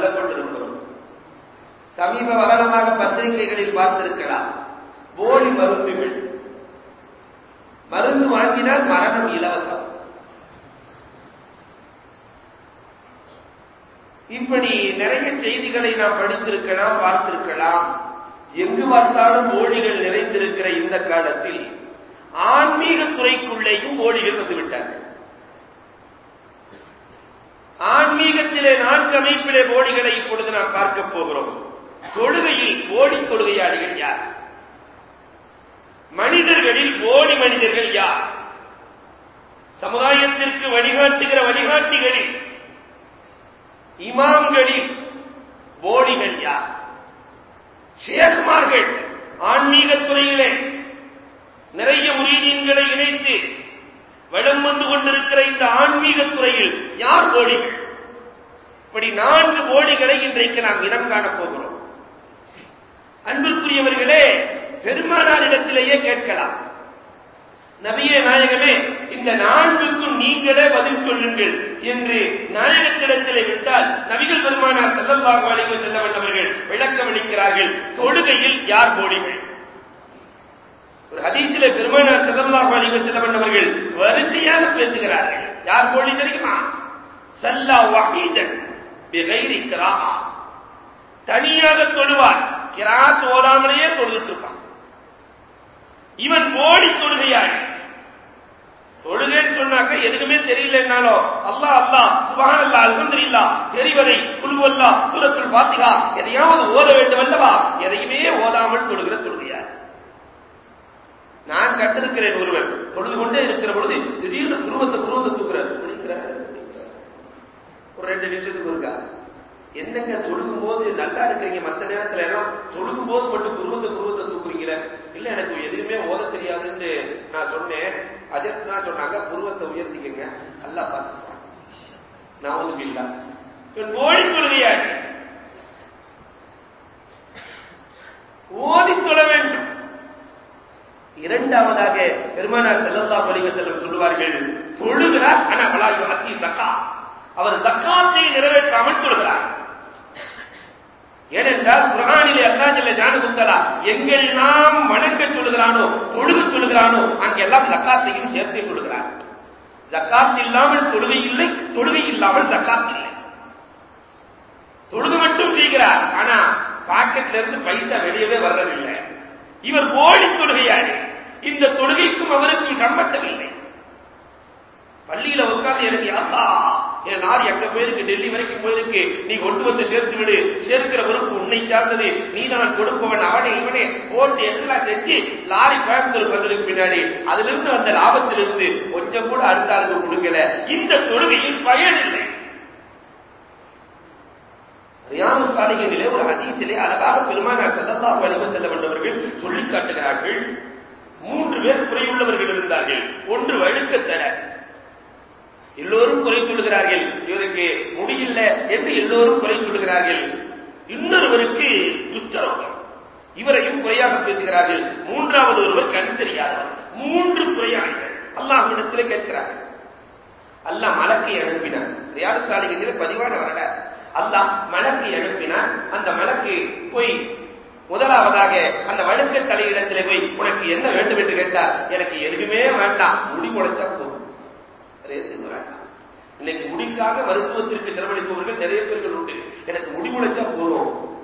தள்ள கொண்டிருக்கிறோம் சமீப காலமாக பத்திரிகைகளில் பார்த்திருக்கலாம். போலி மருந்துகள். மருந்து வாங்கினால் மரணம் இலவசம். இப்படி நிறைய செய்திகளை நாம் படித்திருக்கலாம் பார்த்திருக்கலாம். எங்கு பார்த்தாலும் போலிகள் நிறைந்திருக்கிற இந்த காலத்தில் ஆன்மீக துறைக்குள்ளேயும் போலிகள் வந்துவிட்டார்கள். ஆன்மீகத்திலே நான்கு அமைப்பிலே போலிகளை இப்பொழுது நாம் பார்க்க போகிறோம். தொழுகையில் போடி தொழுகையாளிகள் யார்? மனிதர்களில் போடி மனிதர்கள் யார்? சமுதாயத்திற்கு வழிகாட்டுகிற வழிகாட்டிகளில் இமாம்களில் போடிகள் யார்? ஷேகுமார்கள் ஆன்மீக துறையிலே நிறைய முரீதீன்களை இணைத்து வளம் வந்து கொண்டிருக்கிற இந்த ஆன்மீக துறையில் யார் போடிகள்? இப்படி நான்கு போடிகளை இன்றைக்கு நாம் இனம் காணப் போகிறோம். அன்பிற்குரியவர்களே பெருமானாரிடத்திலேயே கேட்கலாம். நபிய நாயகமே இந்த நான்குக்கும் நீங்களே பதில் சொல்லுங்கள் என்று நாயகத்திடத்திலே விட்டால் நபிகள் பெருமானார் செல்லல்லாஹு அலைஹி செல்ல வந்தவர்கள் விளக்கம் அளிக்கிறார்கள் தொழுகையில் யார் போடிகள்? ஒரு ஹதீஸிலே பெருமானார் செல்லல்லாஹு அலைஹி செல்ல பண்ணவர்கள் வரிசையாக பேசுகிறார்கள். யார் போலி தெரியுமா? சல்லா வஹீதன் பிகைரி கிராமா தனியாக தொழுவார் கிராத் ஓதாமலேயே தொழுதுட்டு இருப்பான். இவன் ஓடி தொழுகையாள். தொழுகைன்னு சொன்னாக்க எதுக்குமே தெரியலன்னாலோ அல்லா அல்லா சுபான் அல்லா அல்ஹம்துலில்லா தெரிவதை குழுவல்லா சூரத்துல் பாத்திகா எதையாவது ஓத வேண்டும் அல்லவா? எதையுமே ஓதாமல் தொழுகிற தொழுகையார் நான் கட்டிருக்கிறேன் ஒருவன். தொழுது கொண்டே இருக்கிற பொழுது திடீர்னு புருவத்தை புருவத்தை தூக்குறாரு. ஒரு ரெண்டு நிமிஷத்துக்கு இருக்கா என்னங்க தொழுகும் போது நல்லா இருக்கிறீங்க? மத்த நேரத்துல எல்லாம் தொழுகும் போது மட்டும் புருவத்தை புருவத்தை தூக்குறீங்களே? இல்ல எனக்கு எதுவுமே ஓத தெரியாதுன்னு நான் சொன்னேன். அஜத் தான் சொன்னாங்க புருவத்தை உயர்த்திக்கங்க. நல்லா பார்த்துப்பான் நான் ஒண்ணும் இல்ல. இவன் ஓடி ஓதி தொழ வேண்டும். இரண்டாவதாக பெருமானார் செல்லல்லா வலிவ செல்லம் சொல்லுவார்கள் தொழுகிறார் ஆனா வலாயு அத்தி சக்கா அவர் சக்காத்தை நிறைவேற்றாமல் தொழுகிறார். ஏனென்றால் குரானிலே அல்லா ஜல்ல ஜானகுத்தலா எங்கள் நாம் வணங்க சொல்லுகிறானோ தொழுக சொல்லுகிறானோ அங்கெல்லாம் ஜக்காத்தையும் சேர்த்தே சொல்லுகிறார் ஜக்காத் இல்லாமல் தொழுகை இல்லை தொழுகை இல்லாமல் ஜக்காத் இல்லை. தொழுது மட்டும் செய்கிறார் ஆனா பாக்கெட்ல இருந்து பைசா வெளியவே வர்றதில்லை இவர் போலி தொழுகையாரு இந்த தொழுகைக்கும் அவருக்கும் சம்பந்தம் இல்லை பள்ளியில உட்கார்ந்து எனக்கு அல்லா என் நாடு எங்க போயிருக்கு டெல்லி வரைக்கும் போயிருக்கு. நீ கொண்டு வந்து சேர்த்து விடு. சேர்க்கிற பொறுப்பு உன்னை சார்ந்தது. நீ தான் கொடுப்பவன் அவனை இவனே. போட்டு எல்லாம் செஞ்சு லாரி கோயம்புத்தூர் வந்ததுக்கு பின்னாடி அதுல இருந்து வந்த லாபத்திலிருந்து கொஞ்சம் கூட அடுத்த ஆளுக்கு கொடுக்கல. இந்த தொழுகையில் பயன் இல்லை ரியானு சாலிகளிலே ஒரு அதிசிலே அழகாக பெருமானார் ஸல்லல்லாஹு அலைஹி செல்ல வேண்டவர்கள் சொல்லிக் காட்டுகிறார்கள். மூன்று பேர் குறையுள்ளவர்கள் இருந்தார்கள். ஒன்று வழுக்கத்தர எல்லோரும் குறை சொல்லுகிறார்கள். இவருக்கு முடியல என்று எல்லோரும் குறை சொல்லுகிறார்கள். இன்னொருவருக்கு துஷ்டரோகம். இவரையும் குறையாக பேசுகிறார்கள். மூன்றாவது ஒருவர் கண் தெரியாதவர். மூன்று குறையாளிகள். அல்லாஹ்விடத்திலே கேட்கிறார்கள். அல்லாஹ் மலக்கை அனுப்பினார் சாலை என்கிற பதிவான வரலாறு. அல்லாஹ் மலக்கை அனுப்பினார் அந்த மலக்கு போய் முதலாவதாக அந்த வழுக்க தலையிடத்திலே போய் உனக்கு என்ன வேண்டும்? என்று கேட்டார். எனக்கு எதுவுமே வேண்டாம். முடி முளைச்சா போதும். எதுவும் வேண்டாம். இன்னைக்கு முடிக்காக மருத்துவத்திற்கு செலவழிப்பவர்கள் நிறைய பேர்கள் உண்டு. எனக்கு முடி உழைச்சா போதும்.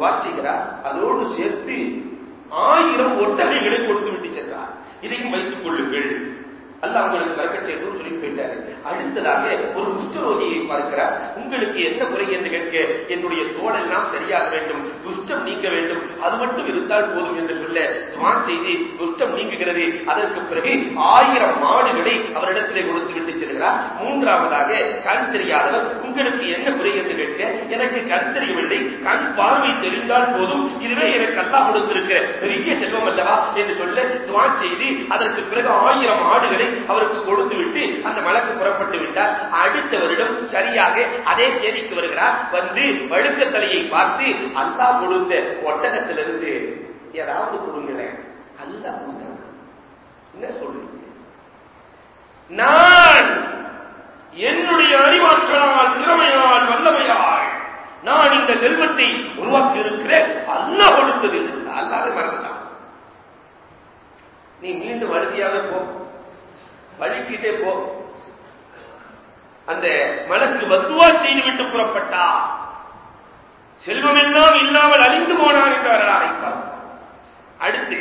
வாட்சிக்கிறார் அதோடு சேர்த்து ஆயிரம் ஒட்டகைகளை கொடுத்து விட்டு சென்றார். இதையும் வைத்துக் கொள்ளுங்கள். அல்ல உங்களுக்கு பிறக்க செய்யணும் சொல்லி போயிட்டாரு. அடுத்ததாக ஒரு குஷ்டரோகியை பார்க்கிறார். உங்களுக்கு என்ன குறை என்று கேட்க என்னுடைய தோளெல்லாம் சரியாக வேண்டும் துஷ்டம் நீங்க வேண்டும் அது மட்டும் இருந்தால் போதும் என்று சொல்ல துவான் செய்தி துஷ்டம் நீங்குகிறது. அதற்கு பிறகு ஆயிரம் மாடுகளை அவரிடத்திலே கொடுத்து விட்டு செல்கிறார். மூன்றாவதாக கண் தெரியாதவர் உங்களுக்கு என்ன குறை என்று கேட்க எனக்கு கண் தெரியவில்லை கண் பார்வை தெரிந்தால் போதும் இதுவே எனக்கு அல்லா கொடுத்திருக்கிற பெரிய செல்வம் அல்லவா என்று சொல்ல துவான் செய்தி அதற்கு பிறகு ஆயிரம் ஆடுகளை அவருக்கு கொடுத்து விட்டு அந்த வழக்கு புறப்பட்டு விட்டார். அடுத்த வருடம் சரியாக அதே தேதிக்கு வருகிறார். வந்து வழுக்க தலையை பார்த்து அல்லா கொடுத்த ஒட்டகத்திலிருந்து ஏதாவது கொடுங்களேன் அல்ல என்ன சொல்றீங்க? நான் என்னுடைய அறிவாற்றலால் திறமையால் வல்லமையால் நான் இந்த செல்வத்தை உருவாக்கி இருக்கிறேன் அல்ல கொடுத்தது அல்லாவே மறந்துட்டான். நீ மீண்டும் வழுதியாவே போ. வழுக்கிட்டே போ. அந்த மனசுக்கு வத்துவா செய்துவிட்டு புறப்பட்டா. செல்வம் எல்லாம் இல்லாமல் அழிந்து போனான் என்று வரலாறு அடுத்து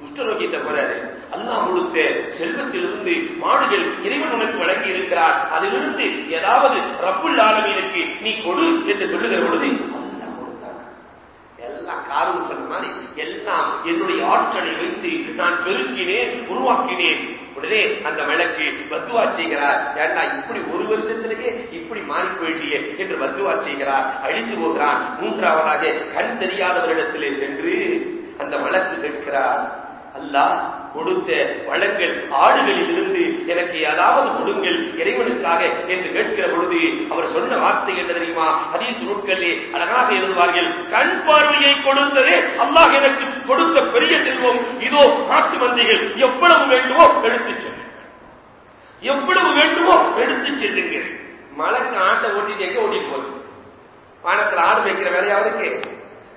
குஷ்டரோகிட்ட போறாரு. அல்லாஹ் கொடுத்த செல்வத்திலிருந்து மாடுகள் இறைவன் உனக்கு வழங்கி இருக்கிறார் அதிலிருந்து ஏதாவது ரப்புல் ஆலமீனுக்கு நீ கொடு என்று சொல்லுகிற பொழுது அல்லாஹ் கொடுத்தான். எல்லாம் காரணம் சொன்ன மாதிரி எல்லாம் என்னுடைய ஆற்றலை வைத்து நான் பெருக்கினேன் உருவாக்கினேன். உடனே அந்த விளக்கு வத்துவா செய்கிறார். ஏண்டா இப்படி ஒரு வருஷத்திலேயே இப்படி மாறி போயிட்டியே என்று வத்துவா செய்கிறார். அழிந்து போகிறான். மூன்றாவதாக கண் தெரியாதவரிடத்திலே சென்று அந்த வழக்கு கேட்கிறார் அல்லாஹ் கொடுத்த வளங்கள் ஆடுகளில் இருந்து எனக்கு ஏதாவது கொடுங்கள் இறைவனுக்காக என்று கேட்கிற பொழுது அவர் சொன்ன வார்த்தை என்ன தெரியுமா? ஹதீஸ் நூட்களிலே அழகாக எழுதுவார்கள் கண் பார்வையை கொடுத்ததே அல்லாஹ் எனக்கு கொடுத்த பெரிய செல்வம். இதோ நாட்டு மந்திகள் எவ்வளவு வேண்டுமோ எடுத்துச் செல்லுங்கள். எவ்வளவு வேண்டுமோ எடுத்து செல்லுங்கள். மலைக்கு ஆட்டை ஓட்டிட்டு எங்க ஓட்டிட்டு போகுது வானத்தில் ஆடு வைக்கிற வேலையாவதுக்கு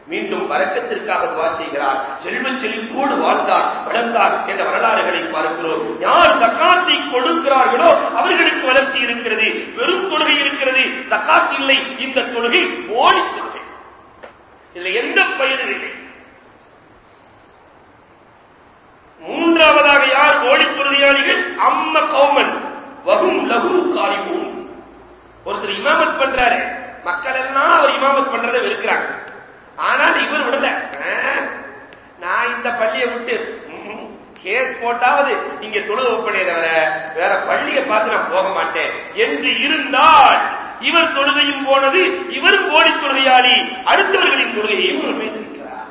மீண்டும் வரக்கத்திற்காக துவா செய்கிறார். செல்வ செழிப்போடு வாழ்ந்தார் வளர்ந்தார் என்ற வரலாறுகளை பார்க்கிறோம். யார் சக்காத்தை கொடுக்கிறார்களோ அவர்களுக்கு வளர்ச்சி இருக்கிறது வெறும் தொழுகை இருக்கிறது. சக்காத் இல்லை இந்த தொழுகை ஓடி தொழுகை. இதுல எந்த பயனும் இல்லை. மூன்றாவதாக யார் ஓடி தொழுகையாளிகள் அம்ம கௌமன். வகும் லகு காரிபூன் ஒருத்தர் இமாமத் பண்றாரு. மக்கள் எல்லாம் அவர் இமாமத் பண்றதை வெறுக்கிறாங்க. ஆனால் இவர் விடல. நான் இந்த பள்ளியை விட்டு கேஸ் போட்டாவது இங்க தொழு ஒப்பனை தவிர வேற பள்ளியை பார்த்து நான் போக மாட்டேன். என்று இருந்தால் இவர் தொழுகையும் போனது இவர் போலி தொழுகையாளி அடுத்தவர்களின் தொழுகையையும் ஒரு இருக்கிறார்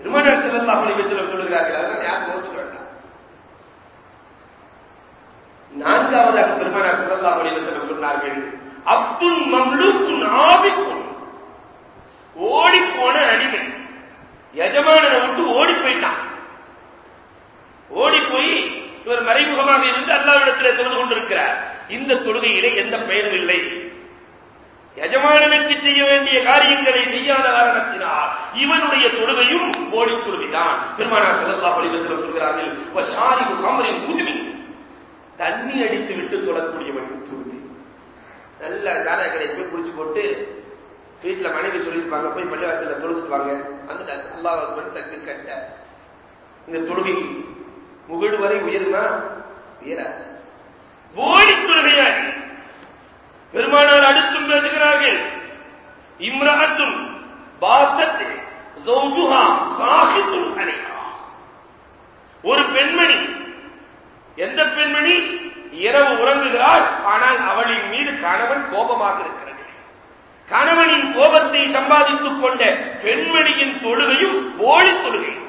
பெருமானார் செல்லல்லா அலிவசலம் சொல்லுகிறார்கள் அதெல்லாம் யாரும் யோசிக்க வேண்டாம். நான்காவதாக பெருமானார் செல்லல்லா அலிவசலம் சொன்னார்கள் அப்துல் மம்லுக்கு ஆபிக்கும் ஓடி போன அடிமை எஜமானனை விட்டு ஓடி போயிட்டான் ஓடி போய் இவர் மறைமுகமாக இருந்து அல்லாவிடத்தில் தொழுது கொண்டிருக்கிறார் இந்த தொழுகையிலே எந்த பெயரும் இல்லை எஜமானனுக்கு செய்ய வேண்டிய காரியங்களை செய்யாத காரணத்தினால் இவனுடைய தொழுகையும் போடி தொழுகைதான். பெருமானார் செல்லல்லா பலிவசலம் சொல்கிறார்கள் சாரி காமரின் முதுமி தண்ணி அடித்து விட்டு தொழக்கூடியவன் தொழுகை. நல்ல சாராய கடையை போய் குடிச்சு போட்டு வீட்டுல மனைவி சொல்லியிருப்பாங்க போய் பள்ளிவாசல தொழுதுட்டு வாங்க. அந்த அல்லாஹ் அக்பர் தக்பீர் கட்ட. இந்த தொழுகை முகடு வரை உயருமா? உயர ஓடி தொழுகையா பெருமானார் அடுத்தும் பேசுகிறார்கள். இம்ரகத்தும் பாத்தத் ஒரு பெண்மணி எந்த பெண்மணி? இரவு உறங்குகிறாள் ஆனால் அவளின் மீது கணவன் கோபமாக இருக்கிறது. கணவனின் கோபத்தை சம்பாதித்துக் கொண்ட பெண்மணியின் தொழுகையும் ஓடி தொழுகை.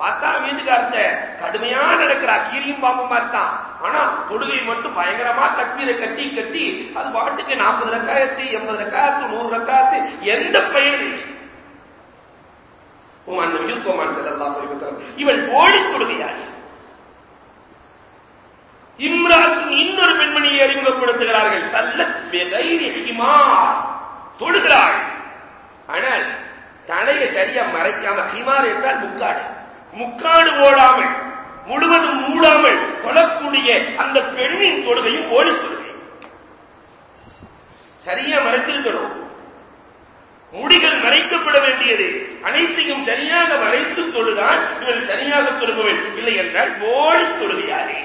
பார்த்தா வீட்டுக்காரத்த கடுமையா நடக்கிறா. கீரியும் பாம்புமா இருக்கான் ஆனா தொழுகை மட்டும் பயங்கரமா தக்பீரை கட்டி கட்டி அது பாட்டுக்கு நாற்பது ரக்காயத்து எண்பது ரக்காயத்து நூறு ரக்காயத்து எந்த பயன் உமான் நபியும் கோமான் செல்லலாம் இவள் ஓடி தொழுகையாளி இம்ராத்தின் இன்னொரு பெண்மணியை அறிமுகப்படுத்துகிறார்கள். சல்லத் தொழுகிறாள் ஆனால் தலையை சரியா மறைக்காம ஹிமார் என்றால் முக்காடு. முக்காடு ஓடாமல் முழுவதும் மூடாமல் தொழக்கூடிய அந்த பெண்ணின் தொழுகையும் ஓடி தொழுகை. சரியா மறைச்சிருக்கணும். முடிகள் மறைக்கப்பட வேண்டியது. அனைத்தையும் சரியாக மறைத்து தொழுதான் இவன் சரியாக தொழுபவள் இல்லை என்றால் ஓடி தொழுகையாரே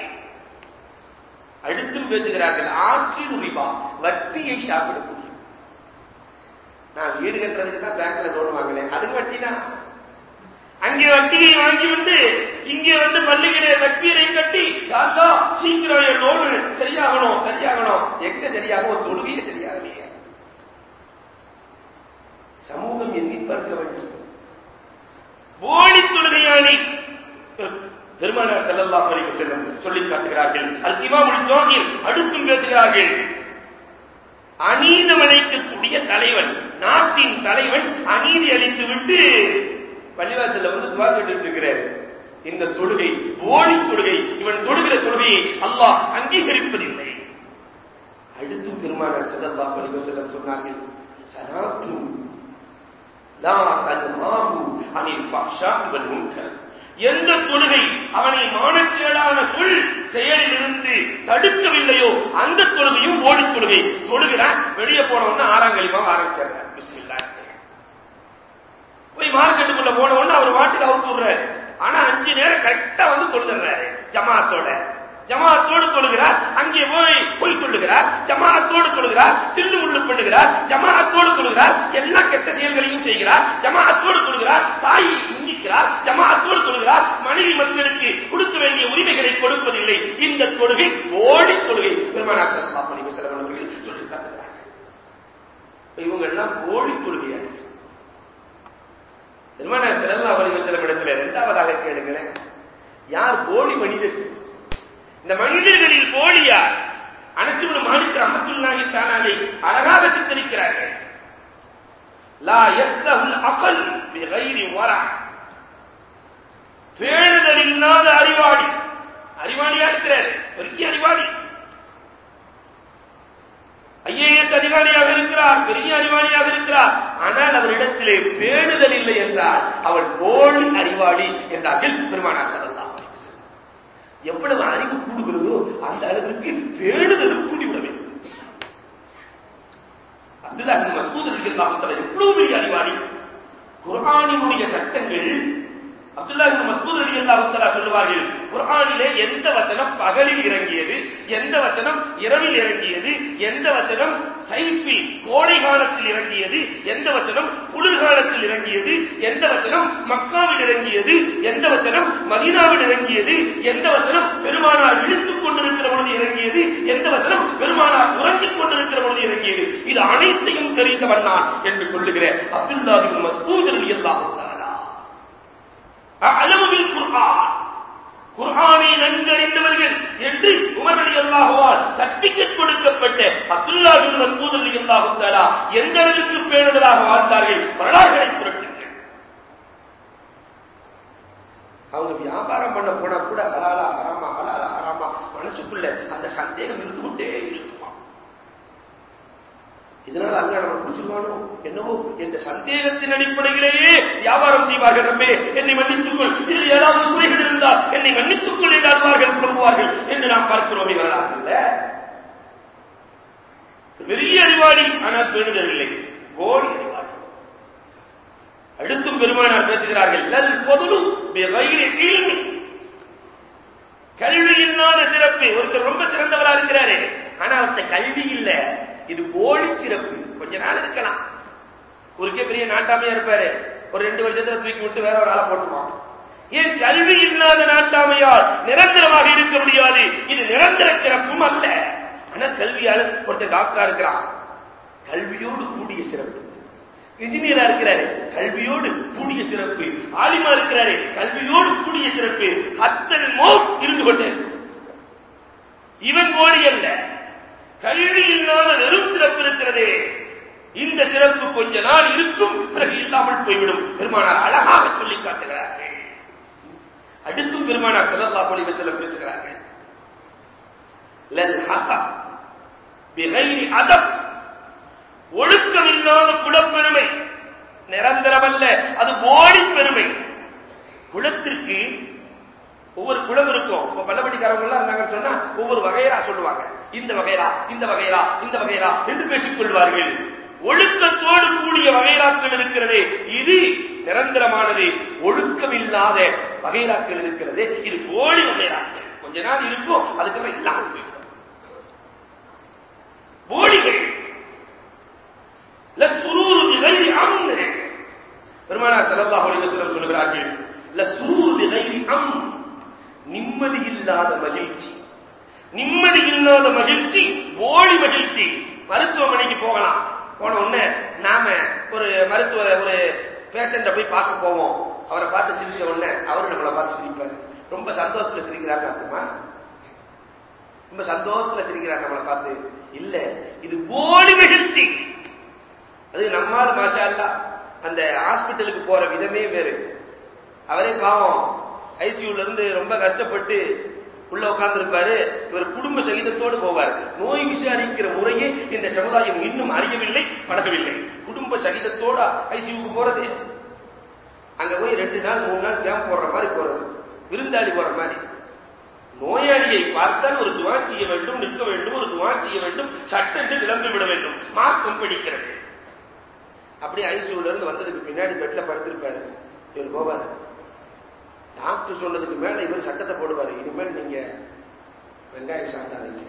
அடுத்தும் பேசுகிறார்கள் ஆக்கி உரிவா வட்டியை சாப்பிடக்கூடிய. நான் வீடு கட்டுறதுக்கு தான் பேங்க்ல லோன் வாங்கினேன். அது வட்டி தான் அங்கே வட்டியை வாங்கிவிட்டு இங்கே வந்து பள்ளிகளே தக்பீரை கட்டி யாரா சீக்கிரம் என் சரியாகணும் சரியாகணும். எங்க சரியாகும் தொழுகையை சரியாகலையே சமூகம் எண்ணி பார்க்க வேண்டும் போலி தொழுகையாளி பெருமானார் செல்லல்லா பழிவு செல்லும் சொல்லி காட்டுகிறார்கள். அல் இமாமுல் ஜோகில் அடுத்தும் பேசுகிறார்கள். அநீதம் அழைக்கக்கூடிய தலைவன் நாட்டின் தலைவன் அநீதி அளித்து விட்டு பள்ளிவாசல்ல வந்து துவா கேட்டு இருக்கிறார் இந்த தொழுகை போலி தொழுகை இவன் தொழுகிற தொழுகையை அல்லாஹ் அங்கீகரிப்பதில்லை. அடுத்து பெருமானார் சதல்லா அலைஹி சொன்னார்கள் சலாத்து எந்த தொழுகை அவனை மானக்கேடான சொல் செயலிலிருந்து தடுக்கவில்லையோ அந்த தொழுகையும் ஓடி தொழுகை. தொழுகிறான் வெளியே போனவொன்னு ஆறாம் ஆரம்பிச்சாங்க போய் மார்க்கெட்டுக்குள்ள போன உடனே அவர் வாட்டுக்கு அவுத்து விடுறாரு. ஆனா அஞ்சு நேரம் கரெக்டா வந்து தொழுதுறாரு ஜமாத்தோட. ஜமாத்தோடு தொழுகிறார் அங்கே போய் பொய் சொல்லுகிறார் ஜமாத்தோடு தொழுகிறார் தில்லு முள்ளு பண்ணுகிறார் ஜமாத்தோடு தொழுகிறார் எல்லா கெட்ட செயல்களையும் செய்கிறார் ஜமாத்தோடு தொழுகிறார் தாயை நிந்திக்கிறார் ஜமாத்தோடு தொழுகிறார் மனைவி மக்களுக்கு கொடுக்க வேண்டிய உரிமைகளை கொடுப்பதில்லை. இந்த தொழுகை ஓடி தொழுகை. பெருமானா சல்லா பணிவு சொல்லி காட்டுகிறார்கள். இவங்க எல்லாம் ஓடி தொழுகையார்கள் திருமண செல்லா பணிவு செல்லும் இடத்துல இரண்டாவதாக கேளுங்களேன். யார் போலி மனிதர் இந்த மனிதர்களில் போலியார் அனசுபுர மாலிக் ரஹமத்துல்லாஹி தானாலை அழகாக சித்தரிக்கிறார்கள். லா யஸ்லஹுல் அகல் பிகைரி வரா பேணுதல் இல்லாத அறிவாளி. அறிவாளியா இருக்கிறார்? பெரிய அறிவாளி. ஐஏஎஸ் அதிகாரியாக இருக்கிறார் பெரிய அறிவாளியாக இருக்கிறார். ஆனால் அவரிடத்திலே பேணுதல் இல்லை என்றால் அவள் போலி அறிவாளி என்றார்கள் பெருமானார் சல்லல்லாஹு எவ்வளவு அறிவு கூடுகிறதோ அந்த அளவிற்கு பேணுதலும் கூடிவிட வேண்டும். அப்துல்லா மசூத் இருக்கிறாங்க எவ்வளவு பெரிய அறிவாளி? குரானினுடைய சட்டங்கள் அப்துல்லா மசூத் அலி அல்லாஹு சொல்லுவார்கள் குர்ஆனிலே எந்த வசனம் பகலில் இறங்கியது எந்த வசனம் இரவில் இறங்கியது எந்த வசனம் சைப்பில் கோடை காலத்தில் இறங்கியது எந்த வசனம் குளிர்காலத்தில் இறங்கியது எந்த வசனம் மக்காவில் இறங்கியது எந்த வசனம் மதீனாவில் இறங்கியது எந்த வசனம் பெருமானார் இழுத்துக் கொண்டிருக்கிற பொழுது இறங்கியது எந்த வசனம் பெருமானார் உறங்கிக் கொண்டிருக்கிற பொழுது இறங்கியது. இது அனைத்தையும் தெரிந்தவன் நான் என்று சொல்லுகிற அப்துல்லாஹின் மசூத் அலி அல்லாஹு அளவுவில் குர்ஆன் குர்ஆனை நன்கறிந்தவர்கள் என்று உமர் அலி அல்லாஹுவால் சர்டிபிகேட் கொடுக்கப்பட்ட அப்துல்லா பின் மஸ்ஊத் அலி அல்லாஹு தஆலா எந்த அளவுக்கு பேணுதலாக வாழ்ந்தார்கள்? வரலாறுகளை புரட்டுங்கள். அவங்க வியாபாரம் பண்ண போனா கூட ஹலாலா ஹராமா ஹலாலா ஹராமா மனசுக்குள்ள அந்த சந்தேகம் இருந்து கொண்டே இருக்குமா இதனால அல்ல நம்ம பிடிச்சிருவானோ? என்னவோ? என்ற சந்தேகத்தின் அடிப்படையிலேயே வியாபாரம் செய்வார்கள் நம்மே. என்னை மன்னித்துக்கொள். இதில் ஏதாவது குறைகள் இருந்தால் என்னை மன்னித்துக்கொள் என்று அல்வார்கள் புலம்புவார்கள் என்று நாம் பார்க்கிறோம். இவர்களாக பெரிய அறிவாளி. ஆனால் பேணுதல் கோடி அறிவாளி. அடுத்தும் பெருமானார் பேசுகிறார்கள். லல் பொதுலு கல்வி இல்லாத சிறப்பு. ஒருத்தர் ரொம்ப சிறந்தவரா இருக்கிறாரு. ஆனா அவர்த்த கல்வி இல்ல. இது போலி சிறப்பு. கொஞ்ச நாள் இருக்கலாம். ஒருக்கே பெரிய நாட்டாமையா இருப்பாரு. ஒரு ரெண்டு வருஷத்துல தூக்கி விட்டு வேற ஒரு ஆளை போட்டுவான் ஏன் கல்வி இல்லாத நாட்டாமையால் நிரந்தரமாக இருக்க முடியாது? இது நிரந்தர சிறப்பும் அல்ல. ஆனா கல்வியால் ஒருத்தர் டாக்டரா இருக்கிறான் கல்வியோடு கூடிய சிறப்பு. இன்ஜினியரா இருக்கிறாரு. கல்வியோடு கூடிய சிறப்பு. ஆலிமா இருக்கிறாரு. கல்வியோடு கூடிய சிறப்பு. அத்தனை மோ இருந்து கொண்டே. இவன் போலி அல்ல. கல்வி இல்லாத வெறும் சிறப்பு இருக்கிறதே இந்த சிறப்பு கொஞ்ச நாள் இருக்கும் பிறகு இல்லாமல் போய்விடும். பெருமானார் அழகாக சொல்லி காட்டுகிறார்கள். அடுத்தும் பெருமானார் செல்லல்லா பொலி சில பேசுகிறார்கள். அதம் ஒழுக்கம் இல்லாத குலப்பெருமை. நிரந்தரமல்ல அது ஓடி பெருமை. குலத்திற்கு ஒவ்வொரு குளம் இருக்கும். இப்ப பள்ளப்பட்டிக்காரங்க எல்லாம் இருந்தாங்கன்னு சொன்னா ஒவ்வொரு வகையரா சொல்லுவாங்க. இந்த வகைரா இந்த வகைரா இந்த வகைரா என்று பேசிக் கொள்வார்கள். ஒழுக்கத்தோடு கூடிய வகைராக்கள் இருக்கிறதே இது நிரந்தரமானது. ஒழுக்கம் இல்லாத வகைராக்கள் இருக்கிறது இது கோழி வகைராக்கள் கொஞ்ச நாள் இருக்கும் அதுக்கப்புறம் இல்லாமல் போயிடும். போலிகள் பெருமானார் ஸல்லல்லாஹு அலைஹி வஸல்லம் நிம்மதி இல்லாத மகிழ்ச்சி. நிம்மதி இல்லாத மகிழ்ச்சி ஓடி மகிழ்ச்சி. மருத்துவமனைக்கு போகலாம். போன உடனே நாம ஒரு மருத்துவ ஒரு பேஷண்ட போய் பார்க்க போவோம். அவரை பார்த்து சிரிச்ச உடனே அவரு நம்மளை பார்த்து சிரிப்பாரு. ரொம்ப சந்தோஷத்துல சிரிக்கிறாரு அர்த்தமா ரொம்ப சந்தோஷத்துல சிரிக்கிறார் நம்மளை பார்த்து. இல்ல இது போலி மகிழ்ச்சி. அது நம்மால் மாஷா அல்லா அந்த ஹாஸ்பிட்டலுக்கு போற விதமே வேறு. அவரே பாவம். ஐசியூல இருந்து ரொம்ப கஷ்டப்பட்டு உள்ள உட்கார்ந்து இருப்பாரு இவர் குடும்ப சகிதத்தோடு போவார். நோய் விசாரிக்கிற முறையே இந்த சமுதாயம் இன்னும் அறியவில்லை பழகவில்லை. குடும்ப சகிதத்தோட ஐசியூக்கு போறது. அங்க போய் ரெண்டு நாள் மூணு நாள் கேம்ப் போடுற மாதிரி போறது. விருந்தாளி போற மாதிரி. நோயாளியை பார்த்தால் ஒரு துவா செய்ய வேண்டும் நிற்க வேண்டும் ஒரு துவா செய்ய வேண்டும் சட்டென்று விளம்பி விட வேண்டும். மார்க்கம் பிடிக்கிறது. அப்படி ஐசியூல இருந்து வந்ததுக்கு பின்னாடி பெட்ல படுத்திருப்பாரு. இவர் போவாரு. டாக்டர் சொன்னதுக்கு மேல இவர் சட்டத்தை போடுவாரு. இனிமேல் நீங்க வெங்காயம் சாப்பிடாதீங்க.